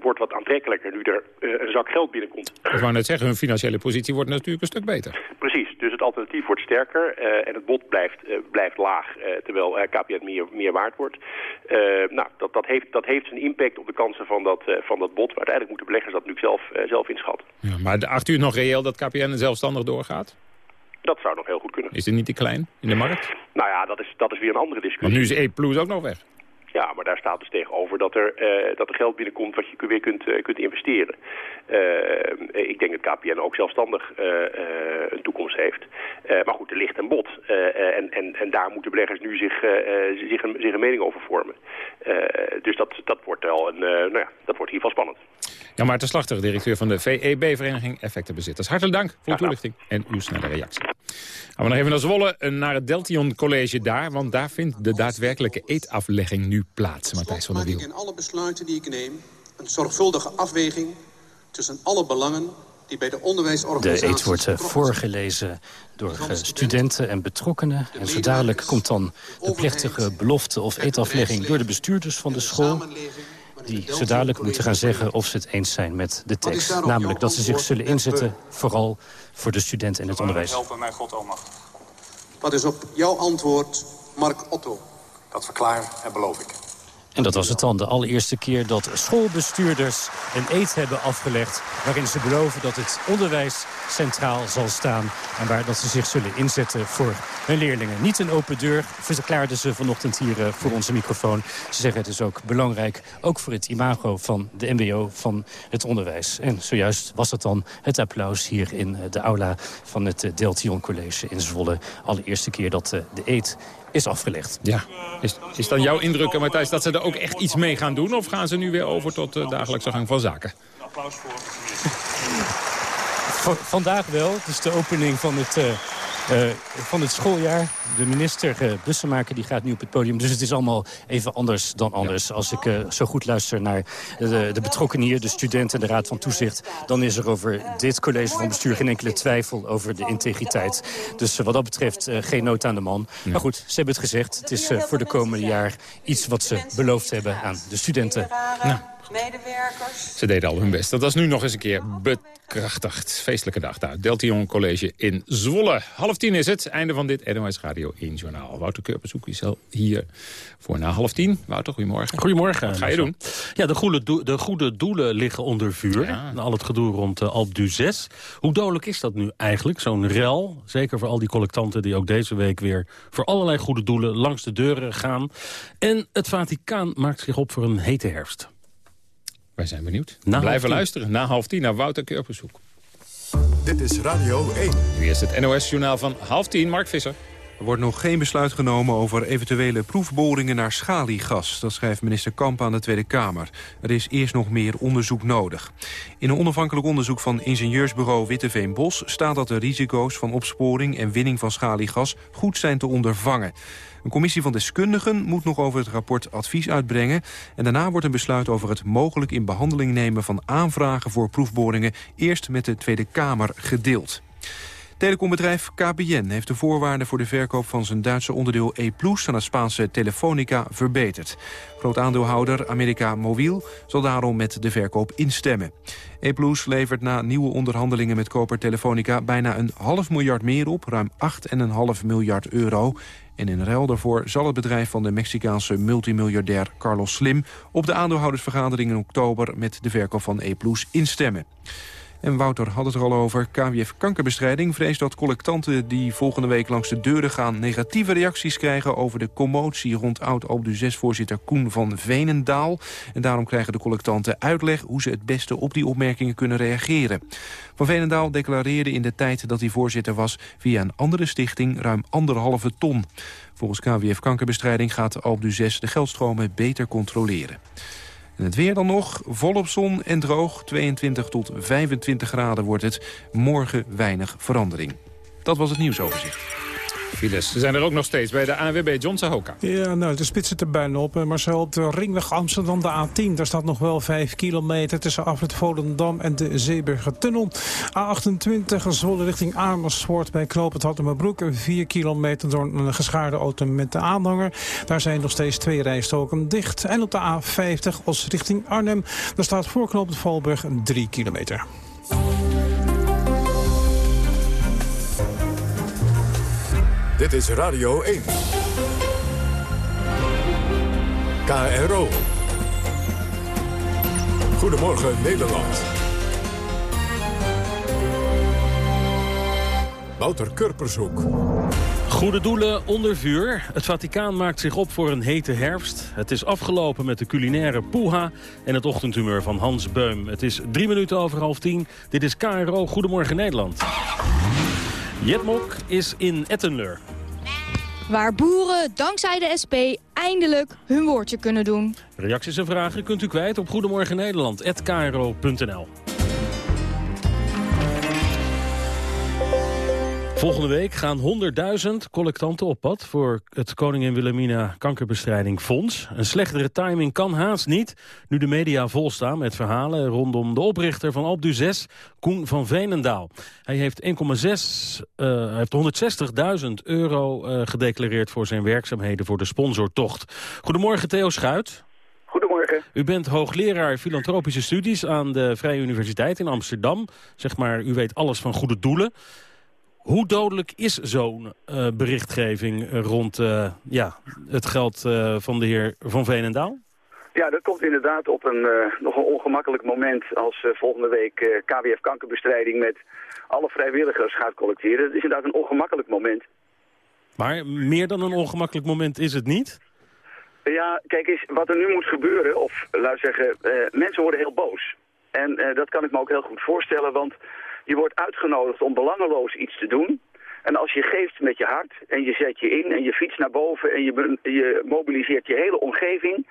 wordt wat aantrekkelijker nu er een zak geld binnenkomt. Ik wou net zeggen, hun financiële positie wordt natuurlijk een stuk beter. Precies, dus het alternatief wordt sterker en het bod blijft, blijft laag, terwijl KPN meer, meer waard wordt. nou, dat, dat, heeft, dat heeft zijn impact op de kansen van dat, van dat bod, maar uiteindelijk moeten beleggers dat natuurlijk zelf, zelf inschatten. Ja, maar acht u nog reëel dat KPN zelfstandig doorgaat? Dat zou nog heel goed kunnen. Is het niet te klein in de markt? Nou ja, dat is, dat is weer een andere discussie. Want nu is E Plus ook nog weg. Ja, maar daar staat dus tegenover dat er, uh, dat er geld binnenkomt wat je weer kunt, uh, kunt investeren. Uh, ik denk dat KPN ook zelfstandig een toekomst heeft. maar goed, er ligt een bod. en, en, en daar moeten beleggers nu zich, zich, een, zich een mening over vormen. dus dat, dat, wordt wel een, nou ja, dat wordt in ieder geval spannend. Ja, Maarten Slachter, directeur van de VEB, Vereniging Effectenbezitters. Hartelijk dank voor uw toelichting en uw snelle reactie. Gaan we nog even naar Zwolle, naar het Deltion College daar. Want daar vindt de daadwerkelijke eetaflegging nu plaats. Matthijs van der Wiel. in alle besluiten die ik neem een zorgvuldige afweging tussen alle belangen die bij de onderwijsorganisatie... De eet wordt eh, voorgelezen door eh, studenten en betrokkenen. En zo dadelijk komt dan de plechtige belofte of eetaflegging... door de bestuurders van de school die zo dadelijk moeten gaan zeggen of ze het eens zijn met de tekst. Namelijk dat ze zich zullen inzetten, vooral voor de studenten en het onderwijs. Helpen mij God almachtig. Wat is op jouw antwoord, Mark Otto? Dat verklaar en beloof ik. En dat was het dan de allereerste keer dat schoolbestuurders een eed hebben afgelegd... waarin ze beloven dat het onderwijs centraal zal staan... en waar dat ze zich zullen inzetten voor hun leerlingen. Niet een open deur, verklaarden ze vanochtend hier eh, voor onze microfoon. Ze zeggen het is ook belangrijk, ook voor het imago van de mbo, van het onderwijs. En zojuist was het dan het applaus hier in eh, de aula van het eh, Deltion College in Zwolle. Allereerste keer dat de eed is afgelegd. Ja. Is, is dan jouw indruk, Matthijs, dat ze er ook echt iets mee gaan doen? Of gaan ze nu weer over tot de dagelijkse gang van zaken? applaus voor. Vandaag wel. Het is de opening van het uh, uh, van het schooljaar. De minister uh, Bussemaker die gaat nu op het podium. Dus het is allemaal even anders dan anders. Als ik uh, zo goed luister naar de, de betrokkenen hier, de studenten, de Raad van Toezicht... dan is er over dit college van bestuur geen enkele twijfel over de integriteit. Dus wat dat betreft geen nood aan de man. Maar goed, ze hebben het gezegd. Het is voor de komende jaar iets wat ze beloofd hebben aan de studenten. Medewerkers. Ze deden al hun best. Dat was nu nog eens een keer bekrachtigd. Feestelijke dag daar. Deltion College in Zwolle. Half tien is het. Einde van dit NOS Radio 1 Journaal. Wouter Keurbezoek is al hier voor na half tien. Wouter, goedemorgen. Goedemorgen. Wat ga je doen? Ja, de goede, de goede doelen liggen onder vuur. Ja. Al het gedoe rond uh, Alp du 6. Hoe dodelijk is dat nu eigenlijk, zo'n rel? Zeker voor al die collectanten die ook deze week weer... voor allerlei goede doelen langs de deuren gaan. En het Vaticaan maakt zich op voor een hete herfst. Wij zijn benieuwd. Na Blijven luisteren na half tien naar Wouter Keurbezoek. Dit is Radio 1. Nu is het NOS-journaal van half tien. Mark Visser. Er wordt nog geen besluit genomen over eventuele proefboringen naar schaliegas. Dat schrijft minister Kamp aan de Tweede Kamer. Er is eerst nog meer onderzoek nodig. In een onafhankelijk onderzoek van ingenieursbureau Witteveen Bos... staat dat de risico's van opsporing en winning van schaliegas goed zijn te ondervangen. Een commissie van deskundigen moet nog over het rapport advies uitbrengen... en daarna wordt een besluit over het mogelijk in behandeling nemen... van aanvragen voor proefboringen eerst met de Tweede Kamer gedeeld. Telecombedrijf KPN heeft de voorwaarden voor de verkoop van zijn Duitse onderdeel E Plus aan het Spaanse Telefonica verbeterd. Groot aandeelhouder America Mobiel zal daarom met de verkoop instemmen. E Plus levert na nieuwe onderhandelingen met koper Telefonica bijna een half miljard meer op, ruim 8,5 miljard euro. En in ruil daarvoor zal het bedrijf van de Mexicaanse multimiljardair Carlos Slim... op de aandeelhoudersvergadering in oktober met de verkoop van E Plus instemmen. En Wouter had het er al over. KWF Kankerbestrijding vreest dat collectanten die volgende week langs de deuren gaan... negatieve reacties krijgen over de commotie rond oud-Alpe 6-voorzitter Koen van Venendaal. En daarom krijgen de collectanten uitleg hoe ze het beste op die opmerkingen kunnen reageren. Van Venendaal declareerde in de tijd dat hij voorzitter was... via een andere stichting ruim anderhalve ton. Volgens KWF Kankerbestrijding gaat Alpe 6 de geldstromen beter controleren. En het weer dan nog, volop zon en droog. 22 tot 25 graden wordt het. Morgen weinig verandering. Dat was het nieuwsoverzicht. Files zijn er ook nog steeds bij de ANWB John Sahoka. Ja, nou, de spits zit er bijna op. Maar zo op de ringweg Amsterdam, de A10. Daar staat nog wel 5 kilometer tussen Afrit Volendam en de Zeeburgertunnel. A28 Zwolle richting Amersfoort bij Knoop het Hattemerbroek. 4 kilometer door een geschaarde auto met de aanhanger. Daar zijn nog steeds twee rijstoken dicht. En op de A50 Os richting Arnhem. Daar staat voor Knoop het Valburg 3 kilometer. Dit is Radio 1. KRO. Goedemorgen Nederland. Wouter Kurpershoek. Goede doelen onder vuur. Het Vaticaan maakt zich op voor een hete herfst. Het is afgelopen met de culinaire poeha en het ochtendhumeur van Hans Beum. Het is drie minuten over half tien. Dit is KRO Goedemorgen Nederland. Jetmok is in Ettenleur. Waar boeren dankzij de SP eindelijk hun woordje kunnen doen. Reacties en vragen kunt u kwijt op Goedemorgen Volgende week gaan 100.000 collectanten op pad... voor het Koningin Wilhelmina Kankerbestrijding Fonds. Een slechtere timing kan haast niet... nu de media volstaan met verhalen rondom de oprichter van Alp 6, Koen van Veenendaal. Hij heeft 1,6, uh, heeft 160.000 euro uh, gedeclareerd voor zijn werkzaamheden... voor de sponsortocht. Goedemorgen Theo Schuit. Goedemorgen. U bent hoogleraar filantropische studies aan de Vrije Universiteit in Amsterdam. Zeg maar, u weet alles van goede doelen. Hoe dodelijk is zo'n uh, berichtgeving rond uh, ja, het geld uh, van de heer Van Veenendaal? Ja, dat komt inderdaad op een nog een ongemakkelijk moment als volgende week KWF kankerbestrijding met alle vrijwilligers gaat collecteren. Het is inderdaad een ongemakkelijk moment. Maar meer dan een ongemakkelijk moment is het niet? Ja, kijk eens, wat er nu moet gebeuren, of laat zeggen, mensen worden heel boos. En dat kan ik me ook heel goed voorstellen, want je wordt uitgenodigd om belangeloos iets te doen. En als je geeft met je hart en je zet je in en je fietst naar boven en je, je mobiliseert je hele omgeving...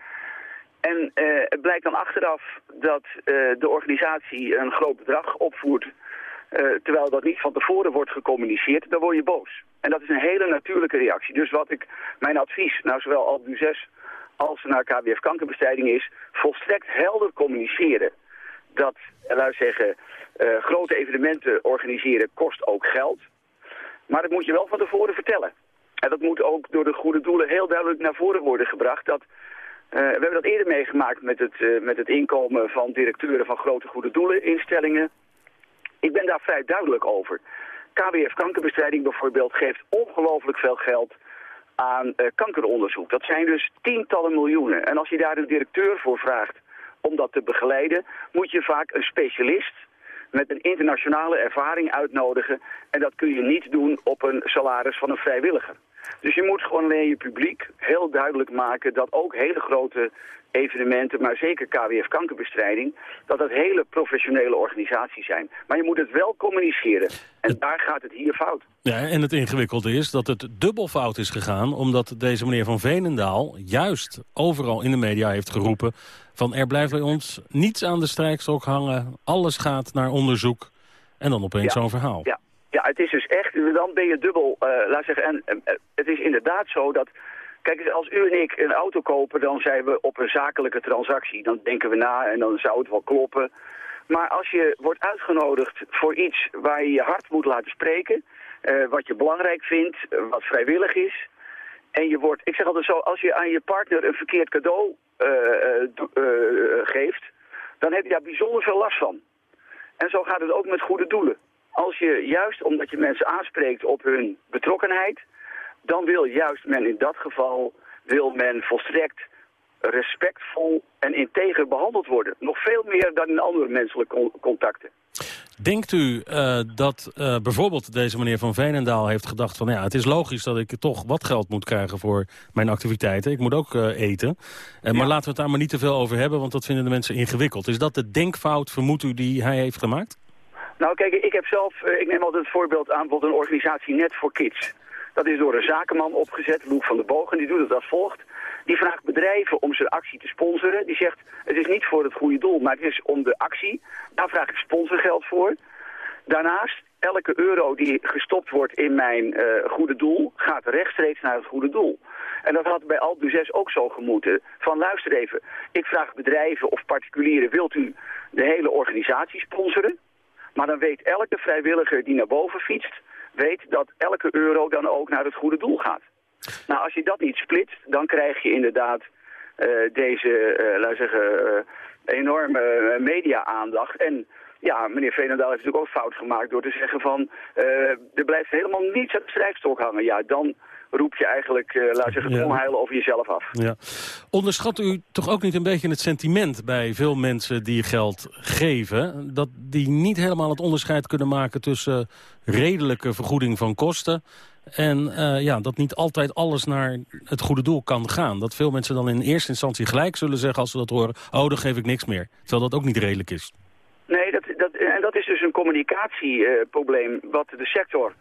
En uh, het blijkt dan achteraf dat uh, de organisatie een groot bedrag opvoert... Uh, terwijl dat niet van tevoren wordt gecommuniceerd, dan word je boos. En dat is een hele natuurlijke reactie. Dus wat ik, mijn advies naar zowel Albu 6 als naar KWF kankerbestrijding is... volstrekt helder communiceren dat, we zeggen, uh, grote evenementen organiseren kost ook geld. Maar dat moet je wel van tevoren vertellen. En dat moet ook door de goede doelen heel duidelijk naar voren worden gebracht. Dat, uh, we hebben dat eerder meegemaakt met het, uh, met het inkomen van directeuren van grote goede doelen instellingen. Ik ben daar vrij duidelijk over. KWF Kankerbestrijding bijvoorbeeld geeft ongelooflijk veel geld aan kankeronderzoek. Dat zijn dus tientallen miljoenen. En als je daar een directeur voor vraagt om dat te begeleiden, moet je vaak een specialist met een internationale ervaring uitnodigen. En dat kun je niet doen op een salaris van een vrijwilliger. Dus je moet gewoon alleen je publiek heel duidelijk maken dat ook hele grote evenementen, maar zeker KWF kankerbestrijding, dat dat hele professionele organisaties zijn. Maar je moet het wel communiceren. En daar gaat het hier fout. Ja, en het ingewikkelde is dat het dubbel fout is gegaan... omdat deze meneer Van Veenendaal juist overal in de media heeft geroepen... van er blijft bij ons niets aan de strijkstok hangen, alles gaat naar onderzoek... en dan opeens zo'n verhaal. Ja. ja, het is dus echt, dan ben je dubbel, uh, laat zeggen, en het is inderdaad zo dat Kijk als u en ik een auto kopen, dan zijn we op een zakelijke transactie. Dan denken we na en dan zou het wel kloppen. Maar als je wordt uitgenodigd voor iets waar je je hart moet laten spreken... Uh, wat je belangrijk vindt, wat vrijwillig is... en je wordt, ik zeg altijd zo, als je aan je partner een verkeerd cadeau geeft... dan heb je daar bijzonder veel last van. En zo gaat het ook met goede doelen. Als je juist omdat je mensen aanspreekt op hun betrokkenheid dan wil juist men in dat geval wil men volstrekt respectvol en integer behandeld worden. Nog veel meer dan in andere menselijke contacten. Denkt u uh, dat uh, bijvoorbeeld deze meneer Van Veenendaal heeft gedacht van... ja, het is logisch dat ik toch wat geld moet krijgen voor mijn activiteiten. Ik moet ook uh, eten. Ja. Maar laten we het daar maar niet te veel over hebben, want dat vinden de mensen ingewikkeld. Is dat de denkfout, vermoedt u, die hij heeft gemaakt? Nou kijk, ik heb zelf, ik neem altijd het voorbeeld aan, bijvoorbeeld een organisatie Net voor Kids. Dat is door een zakenman opgezet, Loek van der Bogen. Die doet het als volgt. Die vraagt bedrijven om zijn actie te sponsoren. Die zegt, het is niet voor het goede doel, maar het is om de actie. Daar vraag ik sponsorgeld voor. Daarnaast, elke euro die gestopt wordt in mijn uh, goede doel... gaat rechtstreeks naar het goede doel. En dat had bij Albu 6 ook zo gemoeten. Van luister even, ik vraag bedrijven of particulieren... wilt u de hele organisatie sponsoren? Maar dan weet elke vrijwilliger die naar boven fietst weet dat elke euro dan ook naar het goede doel gaat. Nou, als je dat niet splitst, dan krijg je inderdaad uh, deze, uh, laten we zeggen, uh, enorme media-aandacht. En ja, meneer Veenendaal heeft natuurlijk ook fout gemaakt door te zeggen van... er blijft helemaal niets aan de strijkstok hangen. Ja, dan roep je eigenlijk, uh, laat zeggen, het onheil over jezelf af. Ja. Onderschat u toch ook niet een beetje het sentiment bij veel mensen die geld geven... dat die niet helemaal het onderscheid kunnen maken tussen redelijke vergoeding van kosten... en uh, ja, dat niet altijd alles naar het goede doel kan gaan. Dat veel mensen dan in eerste instantie gelijk zullen zeggen als ze dat horen... oh, dan geef ik niks meer. Terwijl dat ook niet redelijk is. Nee, dat, dat, en dat is dus een communicatieprobleem uh, wat de sector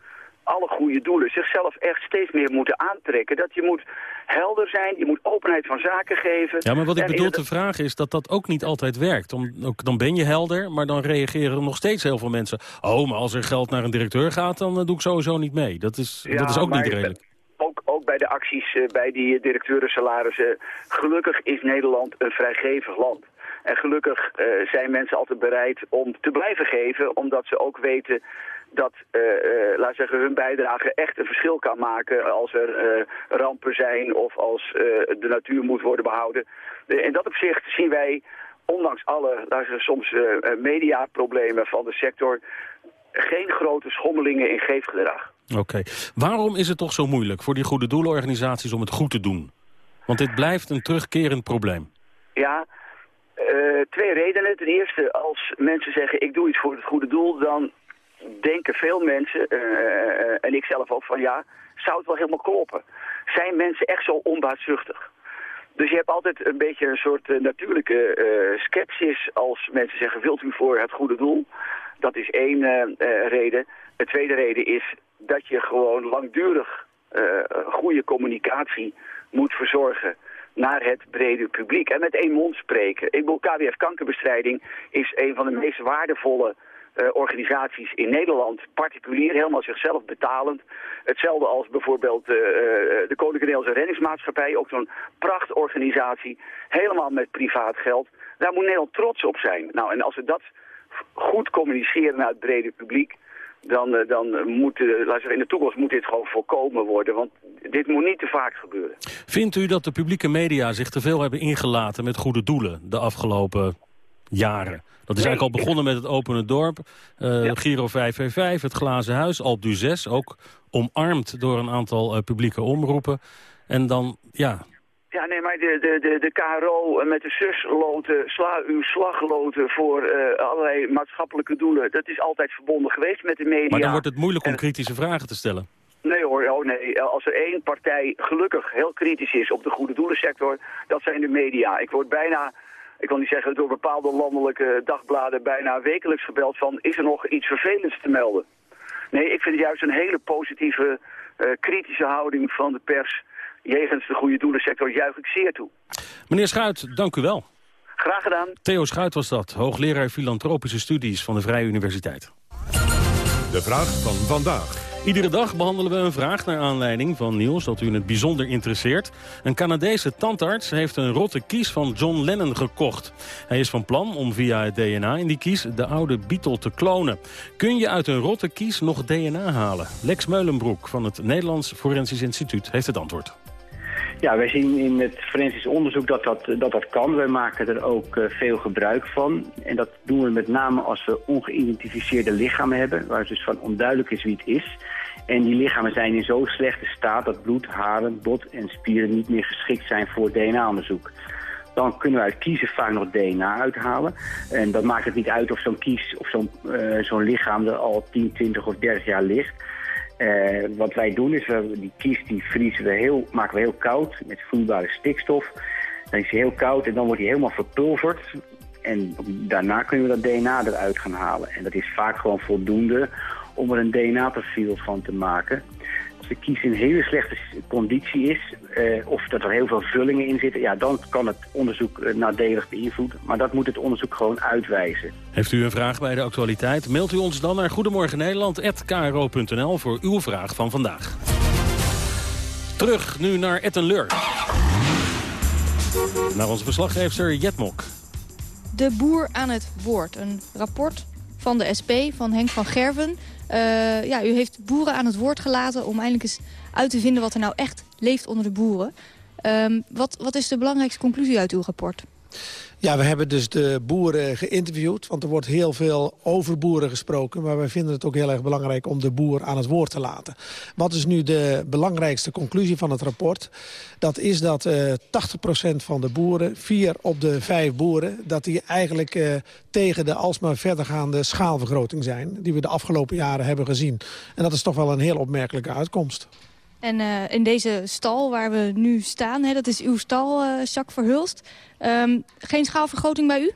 alle goede doelen zichzelf echt steeds meer moeten aantrekken. Dat je moet helder zijn, je moet openheid van zaken geven. Ja, maar wat ik bedoel te vragen is dat dat ook niet altijd werkt. Om, ook, dan ben je helder, maar dan reageren nog steeds heel veel mensen. Oh, maar als er geld naar een directeur gaat, dan uh, doe ik sowieso niet mee. Dat is, ja, dat is ook niet redelijk. Ook, ook bij de acties, uh, bij die directeurensalarissen. Gelukkig is Nederland een vrijgevig land. En gelukkig uh, zijn mensen altijd bereid om te blijven geven, omdat ze ook weten dat, uh, uh, laat zeggen, hun bijdrage echt een verschil kan maken als er uh, rampen zijn of als de natuur moet worden behouden. in dat opzicht zien wij, ondanks alle, laten zeggen, soms mediaproblemen van de sector, geen grote schommelingen in geefgedrag. Oké. Okay. Waarom is het toch zo moeilijk voor die goede doelenorganisaties om het goed te doen? Want dit blijft een terugkerend probleem. Ja, uh, twee redenen. Ten eerste, als mensen zeggen ik doe iets voor het goede doel... dan denken veel mensen, uh, en ik zelf ook, van ja, zou het wel helemaal kloppen? Zijn mensen echt zo onbaatzuchtig? Dus je hebt altijd een beetje een soort uh, natuurlijke uh, skepsis als mensen zeggen, wilt u voor het goede doel? Dat is één reden. Een tweede reden is dat je gewoon langdurig goede communicatie moet verzorgen naar het brede publiek. En met één mond spreken. Ik bedoel, KWF Kankerbestrijding is een van de meest waardevolle uh, organisaties in Nederland, particulier, helemaal zichzelf betalend. Hetzelfde als bijvoorbeeld uh, de Koninklijke Nederlandse Reddingsmaatschappij, ook zo'n prachtorganisatie, helemaal met privaat geld. Daar moet Nederland trots op zijn. Nou, en als we dat goed communiceren naar het brede publiek, dan, dan moet, in de toekomst moet dit gewoon voorkomen worden. Want dit moet niet te vaak gebeuren. Vindt u dat de publieke media zich te veel hebben ingelaten met goede doelen de afgelopen jaren? Dat is nee. eigenlijk al begonnen met het Opene Dorp, uh, ja. Giro 555, het Glazen Huis, Alp du 6, ook omarmd door een aantal uh, publieke omroepen. En dan, ja... Ja, nee, maar de, de, de, de KRO met de susloten, sla uw slagloten voor uh, allerlei maatschappelijke doelen, dat is altijd verbonden geweest met de media. Maar dan wordt het moeilijk om en... kritische vragen te stellen. Nee hoor, oh nee. Als er één partij gelukkig heel kritisch is op de goede doelensector, dat zijn de media. Ik word bijna, ik wil niet zeggen door bepaalde landelijke dagbladen, bijna wekelijks gebeld van, is er nog iets vervelends te melden? Nee, ik vind het juist een hele positieve, uh, kritische houding van de pers jegens de goede doelensector juich ik zeer toe. Meneer Schuit, dank u wel. Graag gedaan. Theo Schuit was dat, hoogleraar filantropische studies van de Vrije Universiteit. De vraag van vandaag. Iedere dag behandelen we een vraag naar aanleiding van nieuws dat u in het bijzonder interesseert. Een Canadese tandarts heeft een rotte kies van John Lennon gekocht. Hij is van plan om via het DNA in die kies de oude Beatle te klonen. Kun je uit een rotte kies nog DNA halen? Lex Meulenbroek van het Nederlands Forensisch Instituut heeft het antwoord. Ja, wij zien in het forensisch onderzoek dat dat, dat dat kan. Wij maken er ook uh, veel gebruik van. En dat doen we met name als we ongeïdentificeerde lichamen hebben... waar het dus van onduidelijk is wie het is. En die lichamen zijn in zo'n slechte staat dat bloed, haren, bot en spieren niet meer geschikt zijn voor DNA-onderzoek. Dan kunnen we uit kiezen vaak nog DNA uithalen. En dat maakt het niet uit of zo'n kies of zo'n uh, zo'n lichaam er al 10, 20 of 30 jaar ligt. Uh, wat wij doen is, we, die kies die vriezen we heel, maken we heel koud met vloeibare stikstof. Dan is hij heel koud en dan wordt hij helemaal verpulverd. En daarna kunnen we dat DNA eruit gaan halen. En dat is vaak gewoon voldoende om er een DNA-profiel van te maken. De kies in hele slechte conditie is, eh, of dat er heel veel vullingen in zitten... ja, dan kan het onderzoek eh, nadelig beïnvloeden. Maar dat moet het onderzoek gewoon uitwijzen. Heeft u een vraag bij de actualiteit? Mailt u ons dan naar Goedemorgen Nederland@kro.nl voor uw vraag van vandaag. Terug nu naar Etten Leur. Naar onze verslaggever Jetmok. De boer aan het woord. Een rapport van de SP, van Henk van Gerven. Uh, ja, u heeft boeren aan het woord gelaten om eindelijk eens uit te vinden wat er nou echt leeft onder de boeren. Um, wat, wat is de belangrijkste conclusie uit uw rapport? Ja, we hebben dus de boeren geïnterviewd. Want er wordt heel veel over boeren gesproken. Maar wij vinden het ook heel erg belangrijk om de boer aan het woord te laten. Wat is nu de belangrijkste conclusie van het rapport? Dat is dat uh, 80% van de boeren, vier op de vijf boeren... dat die eigenlijk uh, tegen de alsmaar verdergaande schaalvergroting zijn... die we de afgelopen jaren hebben gezien. En dat is toch wel een heel opmerkelijke uitkomst. En uh, in deze stal waar we nu staan, hè, dat is uw stal, uh, Jacques Verhulst. Um, geen schaalvergroting bij u?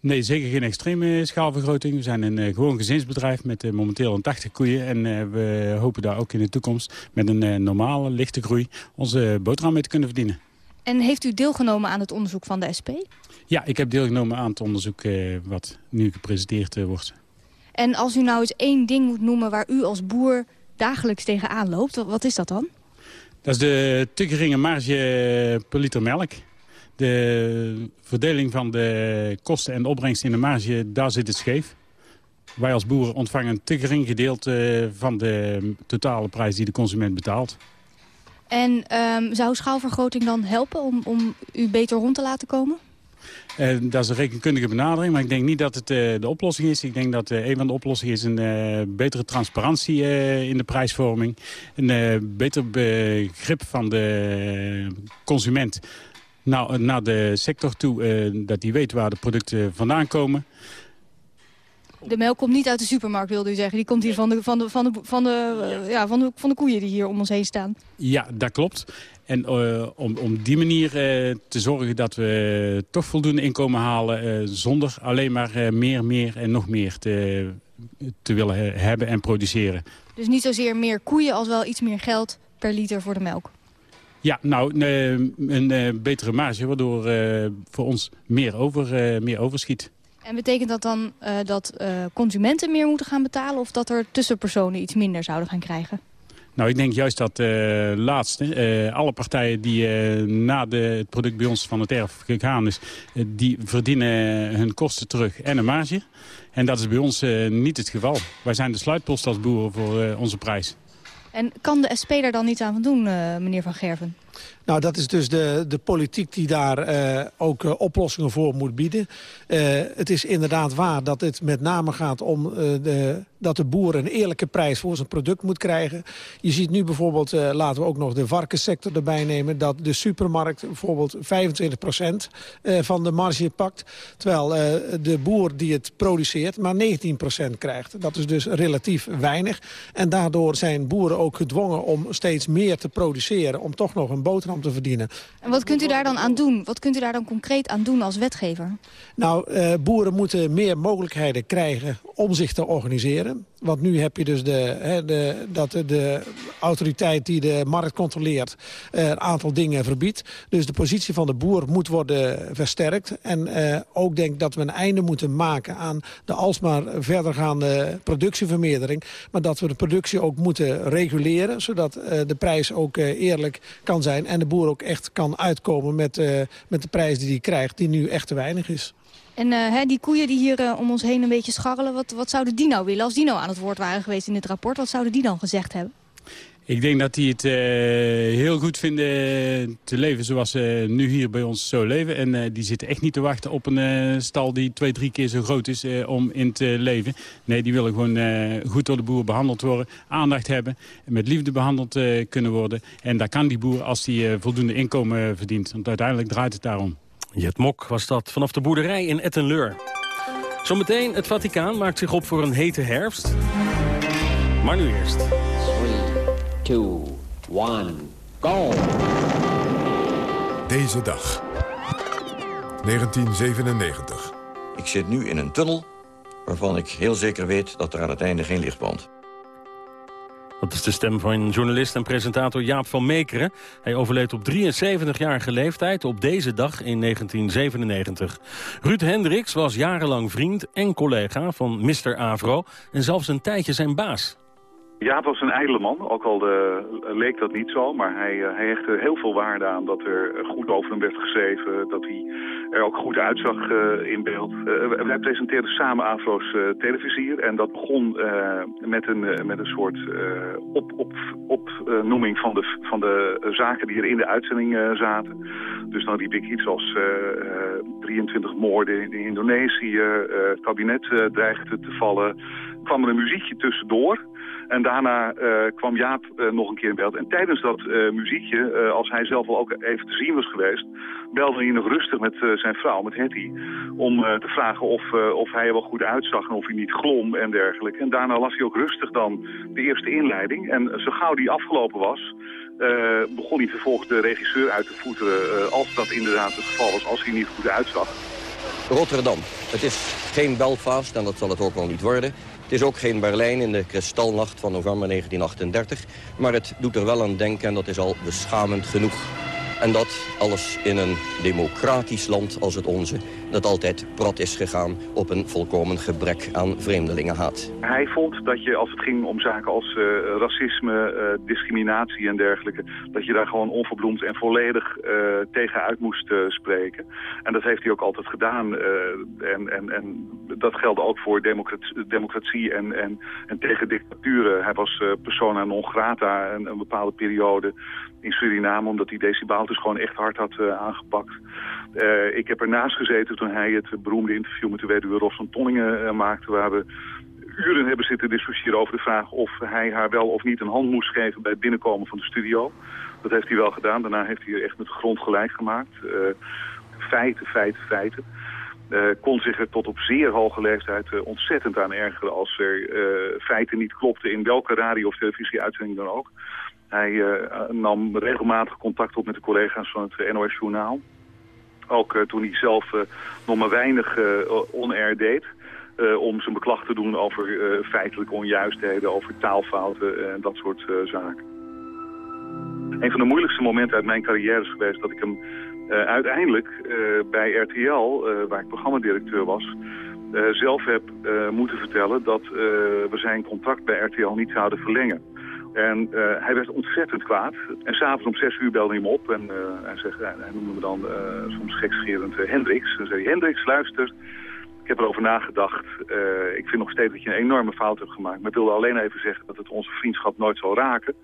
Nee, zeker geen extreme schaalvergroting. We zijn een uh, gewoon gezinsbedrijf met uh, momenteel een 80 koeien. En uh, we hopen daar ook in de toekomst met een normale, lichte groei onze boterham mee te kunnen verdienen. En heeft u deelgenomen aan het onderzoek van de SP? Ja, ik heb deelgenomen aan het onderzoek wat nu gepresenteerd wordt. En als u nou eens één ding moet noemen waar u als boer dagelijks tegenaan loopt, wat is dat dan? Dat is de te geringe marge per liter melk. De verdeling van de kosten en de opbrengst in de marge, daar zit het scheef. Wij als boeren ontvangen een te gering gedeelte van de totale prijs die de consument betaalt. En um, zou schaalvergroting dan helpen om, om u beter rond te laten komen? Uh, dat is een rekenkundige benadering, maar ik denk niet dat het uh, de oplossing is. Ik denk dat uh, een van de oplossingen is een betere transparantie in de prijsvorming. Een beter begrip van de consument nou, naar de sector toe, dat die weet waar de producten vandaan komen. De melk komt niet uit de supermarkt, wilde u zeggen. Die komt hier van de, van de, van de, van de, ja, van de, van de koeien die hier om ons heen staan. Ja, dat klopt. En uh, om, om die manier uh, te zorgen dat we toch voldoende inkomen halen... Uh, zonder alleen maar meer, meer en nog meer te, te willen hebben en produceren. Dus niet zozeer meer koeien als wel iets meer geld per liter voor de melk? Ja, nou, een betere marge, waardoor voor ons meer, over, meer overschiet. En betekent dat dan dat consumenten meer moeten gaan betalen... of dat er tussenpersonen iets minder zouden gaan krijgen? Nou, ik denk juist dat uh, laatste, uh, alle partijen die uh, na de, het product bij ons van het erf gegaan is, die verdienen hun kosten terug en een marge. En dat is bij ons niet het geval. Wij zijn de sluitpost als boeren voor onze prijs. En kan de SP daar dan niet aan doen, meneer Van Gerven? Nou, dat is dus de, de politiek die daar uh, ook uh, oplossingen voor moet bieden. Uh, het is inderdaad waar dat het met name gaat om de, dat de boer een eerlijke prijs voor zijn product moet krijgen. Je ziet nu bijvoorbeeld, laten we ook nog de varkenssector erbij nemen... dat de supermarkt bijvoorbeeld 25% van de marge pakt. Terwijl de boer die het produceert maar 19% krijgt. Dat is dus relatief weinig. En daardoor zijn boeren ook gedwongen om steeds meer te produceren... om toch nog een boterham te verdienen. En wat kunt u daar dan aan doen? Wat kunt u daar dan concreet aan doen als wetgever? Nou, uh, boeren moeten meer mogelijkheden krijgen om zich te organiseren. Want nu heb je dus de, hè, de, dat de autoriteit die de markt controleert uh, een aantal dingen verbiedt. Dus de positie van de boer moet worden versterkt. En uh, ook denk dat we een einde moeten maken aan de alsmaar verdergaande productievermeerdering. Maar dat we de productie ook moeten reguleren. Zodat uh, de prijs ook eerlijk kan zijn. En de boer ook echt kan uitkomen met, met de prijs die hij krijgt. Die nu echt te weinig is. En uh, die koeien die hier uh, om ons heen een beetje scharrelen... Wat, wat zouden die nou willen als die nou aan het woord waren geweest in dit rapport? Wat zouden die dan gezegd hebben? Ik denk dat die het uh, heel goed vinden te leven zoals ze nu hier bij ons zo leven. En uh, die zitten echt niet te wachten op een uh, stal die twee, drie keer zo groot is om in te leven. Nee, die willen gewoon goed door de boer behandeld worden, aandacht hebben. Met liefde behandeld kunnen worden. En daar kan die boer als hij voldoende inkomen verdient. Want uiteindelijk draait het daarom. Jet Mok was dat vanaf de boerderij in Ettenleur. Zometeen, het Vaticaan maakt zich op voor een hete herfst. Maar nu eerst. 3, 2, 1, go! Deze dag. 1997. Ik zit nu in een tunnel waarvan ik heel zeker weet dat er aan het einde geen licht brandt. Dat is de stem van journalist en presentator Jaap van Meekeren. Hij overleed op 73-jarige leeftijd op deze dag in 1997. Ruud Hendricks was jarenlang vriend en collega van Mr. Avro... en zelfs een tijdje zijn baas. Jaap was een ijdele man, ook al de, leek dat niet zo. Maar hij, eh, hij hechtte heel veel waarde aan dat er goed over hem werd geschreven. Dat hij er ook goed uitzag in beeld. Wij presenteerden samen Afro's televisier. En dat begon met, een, met een soort op, op, opnoeming van de, van de zaken die er in de uitzending zaten. Dus dan riep ik iets als 23 moorden in Indonesië. het kabinet dreigde te vallen. Kwam er een muziekje tussendoor... En daarna uh, kwam Jaap uh, nog een keer in beeld. En tijdens dat uh, muziekje, als hij zelf wel ook even te zien was geweest... belde hij nog rustig met zijn vrouw, met Hetty... om te vragen of, of hij er wel goed uitzag en of hij niet glom en dergelijke. En daarna las hij ook rustig dan de eerste inleiding. En zo gauw die afgelopen was... begon hij vervolgens de regisseur uit te voeteren... als dat inderdaad het geval was, als hij niet goed uitzag. Rotterdam. Het is geen Belfast en dat zal het ook wel niet worden. Het is ook geen Berlijn in de kristalnacht van november 1938. Maar het doet er wel aan denken en dat is al beschamend genoeg. En dat alles in een democratisch land als het onze... dat altijd prat is gegaan op een volkomen gebrek aan vreemdelingenhaat. Hij vond dat je, als het ging om zaken als uh, racisme, uh, discriminatie en dergelijke... dat je daar gewoon onverbloemd en volledig uh, tegen uit moest spreken. En dat heeft hij ook altijd gedaan. en, en, en dat geldt ook voor democratie, en, en, en tegen dictaturen. Hij was persona non grata een, bepaalde periode in Suriname, omdat hij decibaal dus gewoon echt hard had aangepakt. Uh, ik heb ernaast gezeten toen hij het beroemde interview met de weduwe Ros van Tonningen uh, maakte, waar we uren hebben zitten discussiëren over de vraag of hij haar wel of niet een hand moest geven bij het binnenkomen van de studio. Dat heeft hij wel gedaan. Daarna heeft hij echt met grond gelijk gemaakt. feiten, feiten, feiten. Uh, kon zich er tot op zeer hoge leeftijd ontzettend aan ergeren als er feiten niet klopten in welke radio- of televisieuitzending dan ook. Hij nam regelmatig contact op met de collega's van het NOS Journaal. Ook uh, toen hij zelf uh, nog maar weinig on-air deed. om zijn beklag te doen over feitelijke onjuistheden, over taalfouten en dat soort zaken. Een van de moeilijkste momenten uit mijn carrière is geweest dat ik hem uiteindelijk bij RTL, waar ik programmadirecteur was, zelf heb moeten vertellen dat we zijn contract bij RTL niet zouden verlengen. En uh, hij werd ontzettend kwaad. En s'avonds om zes uur belde hij me op. En uh, hij, zegt, hij noemde me dan uh, soms gekscherend Hendricks. En zei hij, Hendricks, luister. Ik heb erover nagedacht. ik vind nog steeds dat je een enorme fout hebt gemaakt. Maar ik wilde alleen even zeggen dat het onze vriendschap nooit zal raken.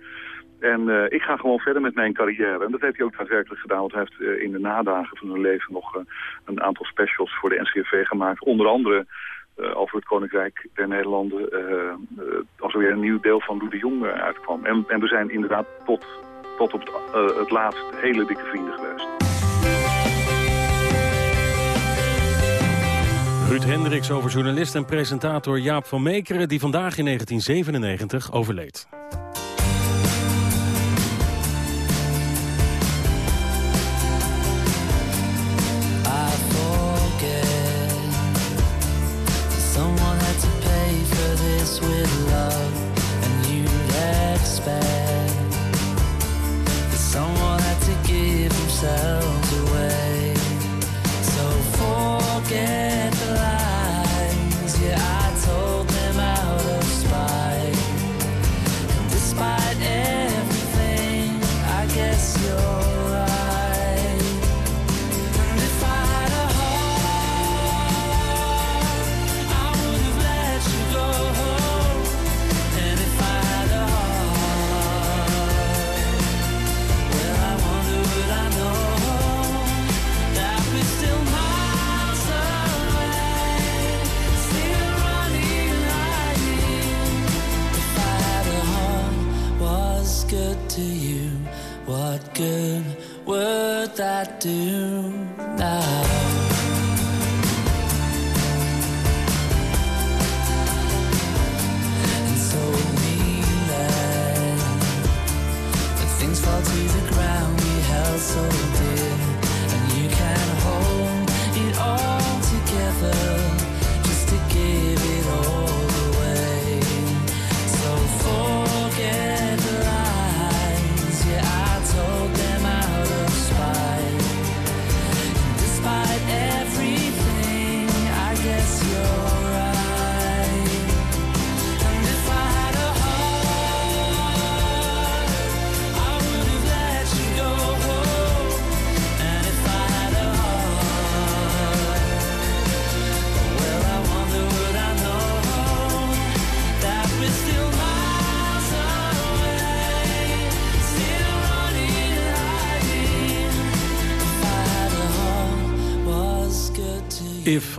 En ik ga gewoon verder met mijn carrière. En dat heeft hij ook daadwerkelijk gedaan. Want hij heeft in de nadagen van zijn leven nog een aantal specials voor de NCRV gemaakt. Onder andere over het Koninkrijk der Nederlanden. als er weer een nieuw deel van Lou de Jong uitkwam. En, en, we zijn inderdaad tot, tot op het, het laatst hele dikke vrienden geweest. Ruud Hendricks over journalist en presentator Jaap van Meekeren... die vandaag in 1997 overleed.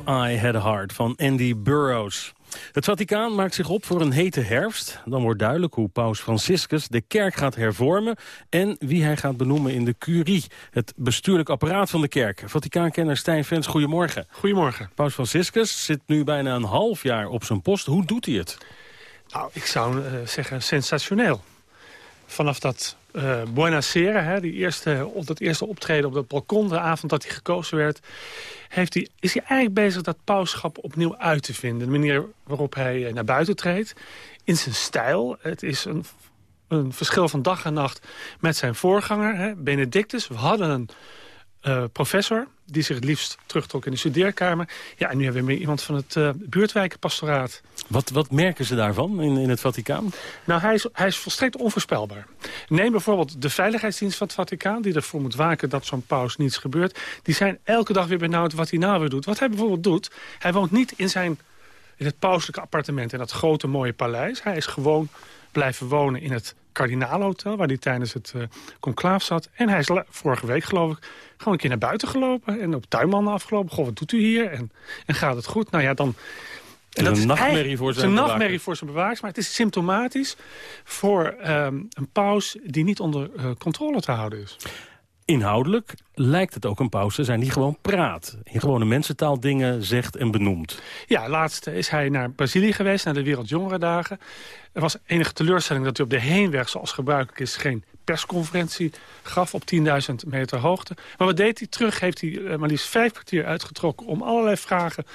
I Had a Heart van Andy Burroughs. Het Vaticaan maakt zich op voor een hete herfst. Dan wordt duidelijk hoe paus Franciscus de kerk gaat hervormen... en wie hij gaat benoemen in de curie, het bestuurlijk apparaat van de kerk. Vaticaankenner Stijn Vens, goedemorgen. Goedemorgen. Paus Franciscus zit nu bijna een half jaar op zijn post. Hoe doet hij het? Nou, ik zou uh, zeggen sensationeel. Vanaf dat uh, Buonasera, hè, die eerste, dat eerste optreden op dat balkon... de avond dat hij gekozen werd... Heeft hij, is hij eigenlijk bezig dat pauschap opnieuw uit te vinden. De manier waarop hij eh, naar buiten treedt. In zijn stijl. Het is een, een verschil van dag en nacht met zijn voorganger, hè, Benedictus. We hadden een uh, professor die zich het liefst terugtrok in de studeerkamer. Ja, en nu hebben we iemand van het uh, buurtwijkenpastoraat. Wat, wat merken ze daarvan in, in het Vaticaan? Nou, hij is, hij is volstrekt onvoorspelbaar. Neem bijvoorbeeld de veiligheidsdienst van het Vaticaan... die ervoor moet waken dat zo'n paus niets gebeurt. Die zijn elke dag weer benauwd wat hij nou weer doet. Wat hij bijvoorbeeld doet, hij woont niet in, zijn, in het pauselijke appartement... in dat grote mooie paleis. Hij is gewoon blijven wonen in het Kardinaalhotel... waar hij tijdens het uh, conclaaf zat. En hij is vorige week, geloof ik, gewoon een keer naar buiten gelopen... en op tuinmannen afgelopen. Goh, wat doet u hier? En, en gaat het goed? Nou ja, dan... En dat is een nachtmerrie voor zijn nachtmerrie voor zijn bewakers. Maar het is symptomatisch voor um, een paus die niet onder uh, controle te houden is. Inhoudelijk lijkt het ook een paus te zijn die gewoon praat. In gewone mensentaal dingen zegt en benoemt. Ja, laatst is hij naar Brazilië geweest, naar de Wereldjongerendagen. Er was enige teleurstelling dat hij op de heenweg, zoals gebruikelijk is... geen persconferentie gaf op 10.000 meter hoogte. Maar wat deed hij? Terug heeft hij eh, maar liefst vijf kwartier uitgetrokken... om allerlei vragen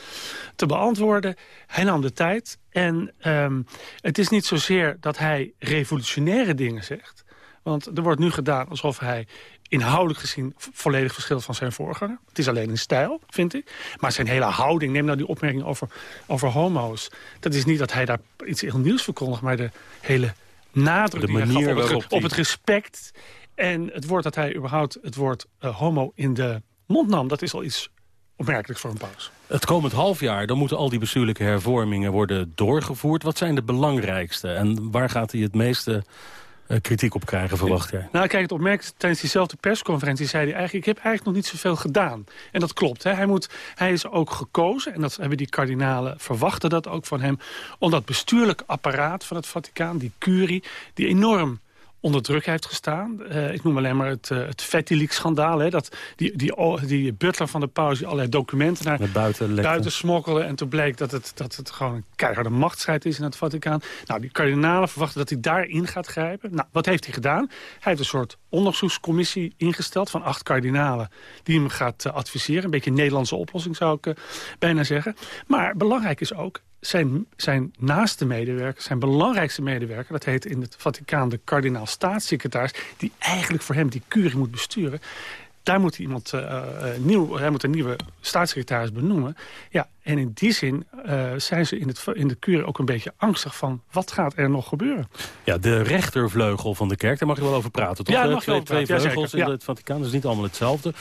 te beantwoorden. Hij nam de tijd. En um, het is niet zozeer dat hij revolutionaire dingen zegt... Want er wordt nu gedaan alsof hij inhoudelijk gezien volledig verschilt van zijn voorganger. Het is alleen een stijl, vind ik. Maar zijn hele houding, neem nou die opmerking over, over homo's. Dat is niet dat hij daar iets heel nieuws verkondigt... maar de hele nadruk de die manier op, het, op het respect... en het woord dat hij überhaupt het woord uh, homo in de mond nam... dat is al iets opmerkelijks voor een paus. Het komend half jaar, dan moeten al die bestuurlijke hervormingen worden doorgevoerd. Wat zijn de belangrijkste en waar gaat hij het meeste kritiek op krijgen, verwacht jij? Nou, kijk, het opmerkelijk tijdens diezelfde persconferentie zei hij eigenlijk... ik heb eigenlijk nog niet zoveel gedaan. En dat klopt. Hè. Hij, moet, hij is ook gekozen, en dat hebben die kardinalen verwachten dat ook van hem... om dat bestuurlijk apparaat van het Vaticaan, die curie... die enorm onder druk heeft gestaan. Uh, ik noem alleen maar het, uh, het Vettileaks-schandaal. Dat die, die, die butler van de paus die allerlei documenten naar buiten, buiten smokkelen. En toen bleek dat het, dat het gewoon een keiharde machtsstrijd is in het Vaticaan. Nou, die kardinalen verwachten dat hij daarin gaat grijpen. Nou, wat heeft hij gedaan? Hij heeft een soort onderzoekscommissie ingesteld van acht kardinalen... die hem gaat uh, adviseren. Een beetje een Nederlandse oplossing zou ik bijna zeggen. Maar belangrijk is ook, zijn, zijn naaste medewerker, zijn belangrijkste medewerker... dat heet in het Vaticaan de kardinaal staatssecretaris... die eigenlijk voor hem die curie moet besturen... daar moet hij, iemand, uh, nieuw, hij moet een nieuwe staatssecretaris benoemen. Ja, en in die zin uh, zijn ze in, het, in de curie ook een beetje angstig van... wat gaat er nog gebeuren? Ja, de rechtervleugel van de kerk, daar mag je wel over praten, toch? Ja, mag twee, twee vleugels ja, in het Vaticaan, dat is niet allemaal hetzelfde.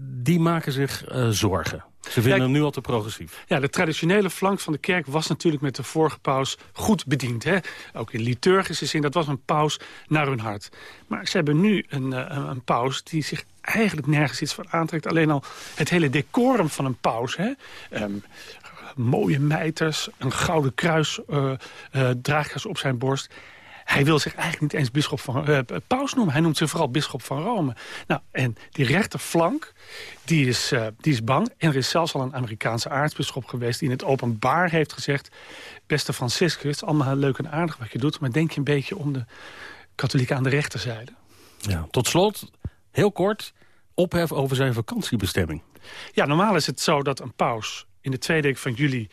die maken zich zorgen. Ze vinden hem nu al te progressief. Ja, de traditionele flank van de kerk was natuurlijk met de vorige paus goed bediend. Hè? Ook in liturgische zin, dat was een paus naar hun hart. Maar ze hebben nu een, een, een paus die zich eigenlijk nergens iets van aantrekt. Alleen al het hele decorum van een paus. Hè? Um, mooie mijters, een gouden kruis, uh, uh, draagkruis op zijn borst. Hij wil zich eigenlijk niet eens bisschop van uh, paus noemen. Hij noemt zich vooral bisschop van Rome. Nou, en die rechterflank, die is, uh, die is bang. En er is zelfs al een Amerikaanse aartsbisschop geweest... die in het openbaar heeft gezegd... beste Franciscus, het is allemaal leuk en aardig wat je doet... maar denk je een beetje om de katholieken aan de rechterzijde. Ja, tot slot, heel kort, ophef over zijn vakantiebestemming. Ja, normaal is het zo dat een paus in de tweede week van juli...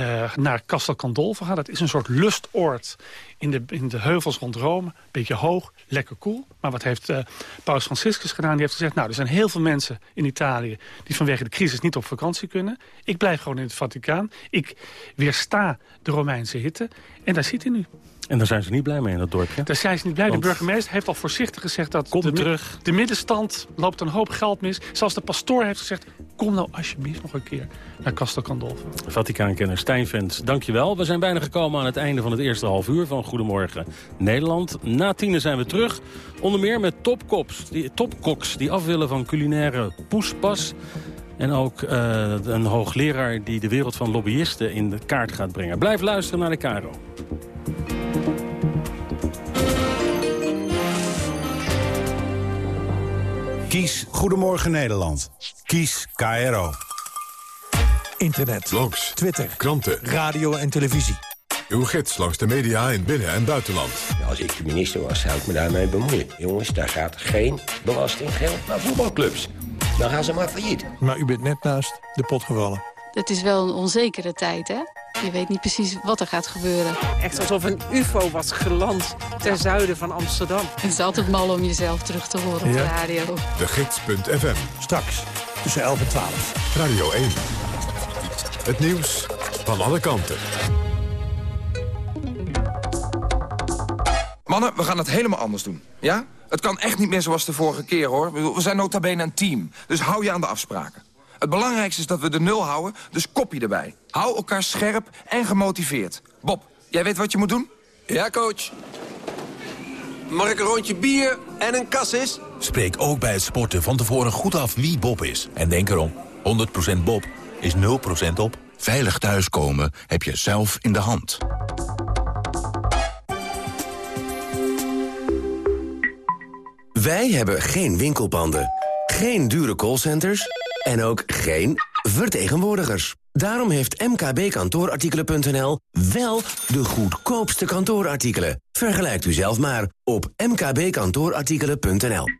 Uh, naar Castel Gandolfo gaan. Dat is een soort lustoord in de, in de heuvels rond Rome. Beetje hoog, lekker koel. Maar wat heeft uh, Paus Franciscus gedaan? Die heeft gezegd, nou, er zijn heel veel mensen in Italië... die vanwege de crisis niet op vakantie kunnen. Ik blijf gewoon in het Vaticaan. Ik weersta de Romeinse hitte. En daar zit hij nu. En daar zijn ze niet blij mee in dat dorpje? Daar zijn ze niet blij. Want... De burgemeester heeft al voorzichtig gezegd dat Kom de, terug. de middenstand loopt een hoop geld mis. Zelfs de pastoor heeft gezegd, kom nou alsjeblieft nog een keer naar Castel Gandolfo. Vaticaankenner Stijn Vens, dankjewel. We zijn bijna gekomen aan het einde van het eerste half uur van Goedemorgen Nederland. Na tienen zijn we terug. Onder meer met topkoks die, topkoks die af willen van culinaire poespas. En ook uh, een hoogleraar die de wereld van lobbyisten in de kaart gaat brengen. Blijf luisteren naar de Caro. Kies Goedemorgen Nederland. Kies KRO. Internet, blogs, Twitter, kranten, radio en televisie. Uw gids langs de media in binnen- en buitenland. Als ik de minister was, zou ik me daarmee bemoeien. Jongens, daar gaat geen belastinggeld naar voetbalclubs. Dan gaan ze maar failliet. Maar u bent net naast de pot gevallen. Het is wel een onzekere tijd, hè? Je weet niet precies wat er gaat gebeuren. Echt alsof een ufo was geland ten zuiden van Amsterdam. Het is altijd mal om jezelf terug te horen op de radio. De Gids.fm. Straks tussen 11 en 12. Radio 1. Het nieuws van alle kanten. Mannen, we gaan het helemaal anders doen. Ja? Het kan echt niet meer zoals de vorige keer, hoor. We zijn nota bene een team. Dus hou je aan de afspraken. Het belangrijkste is dat we de nul houden, dus kopie erbij. Hou elkaar scherp en gemotiveerd. Bob, jij weet wat je moet doen? Ja, coach. Mag ik een rondje bier en een kassis? Spreek ook bij het sporten van tevoren goed af wie Bob is. En denk erom, 100% Bob is 0% op. Veilig thuiskomen heb je zelf in de hand. Wij hebben geen winkelpanden, geen dure callcenters en ook geen vertegenwoordigers. Daarom heeft mkbkantoorartikelen.nl wel de goedkoopste kantoorartikelen. Vergelijkt u zelf maar op mkbkantoorartikelen.nl.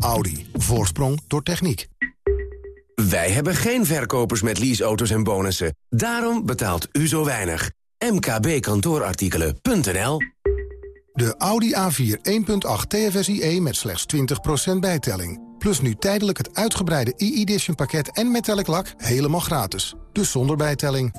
Audi. Voorsprong door techniek. Wij hebben geen verkopers met leaseauto's en bonussen. Daarom betaalt u zo weinig. mkbkantoorartikelen.nl De Audi A4 1.8 TFSIe met slechts 20% bijtelling. Plus nu tijdelijk het uitgebreide e-edition pakket en metallic lak helemaal gratis. Dus zonder bijtelling.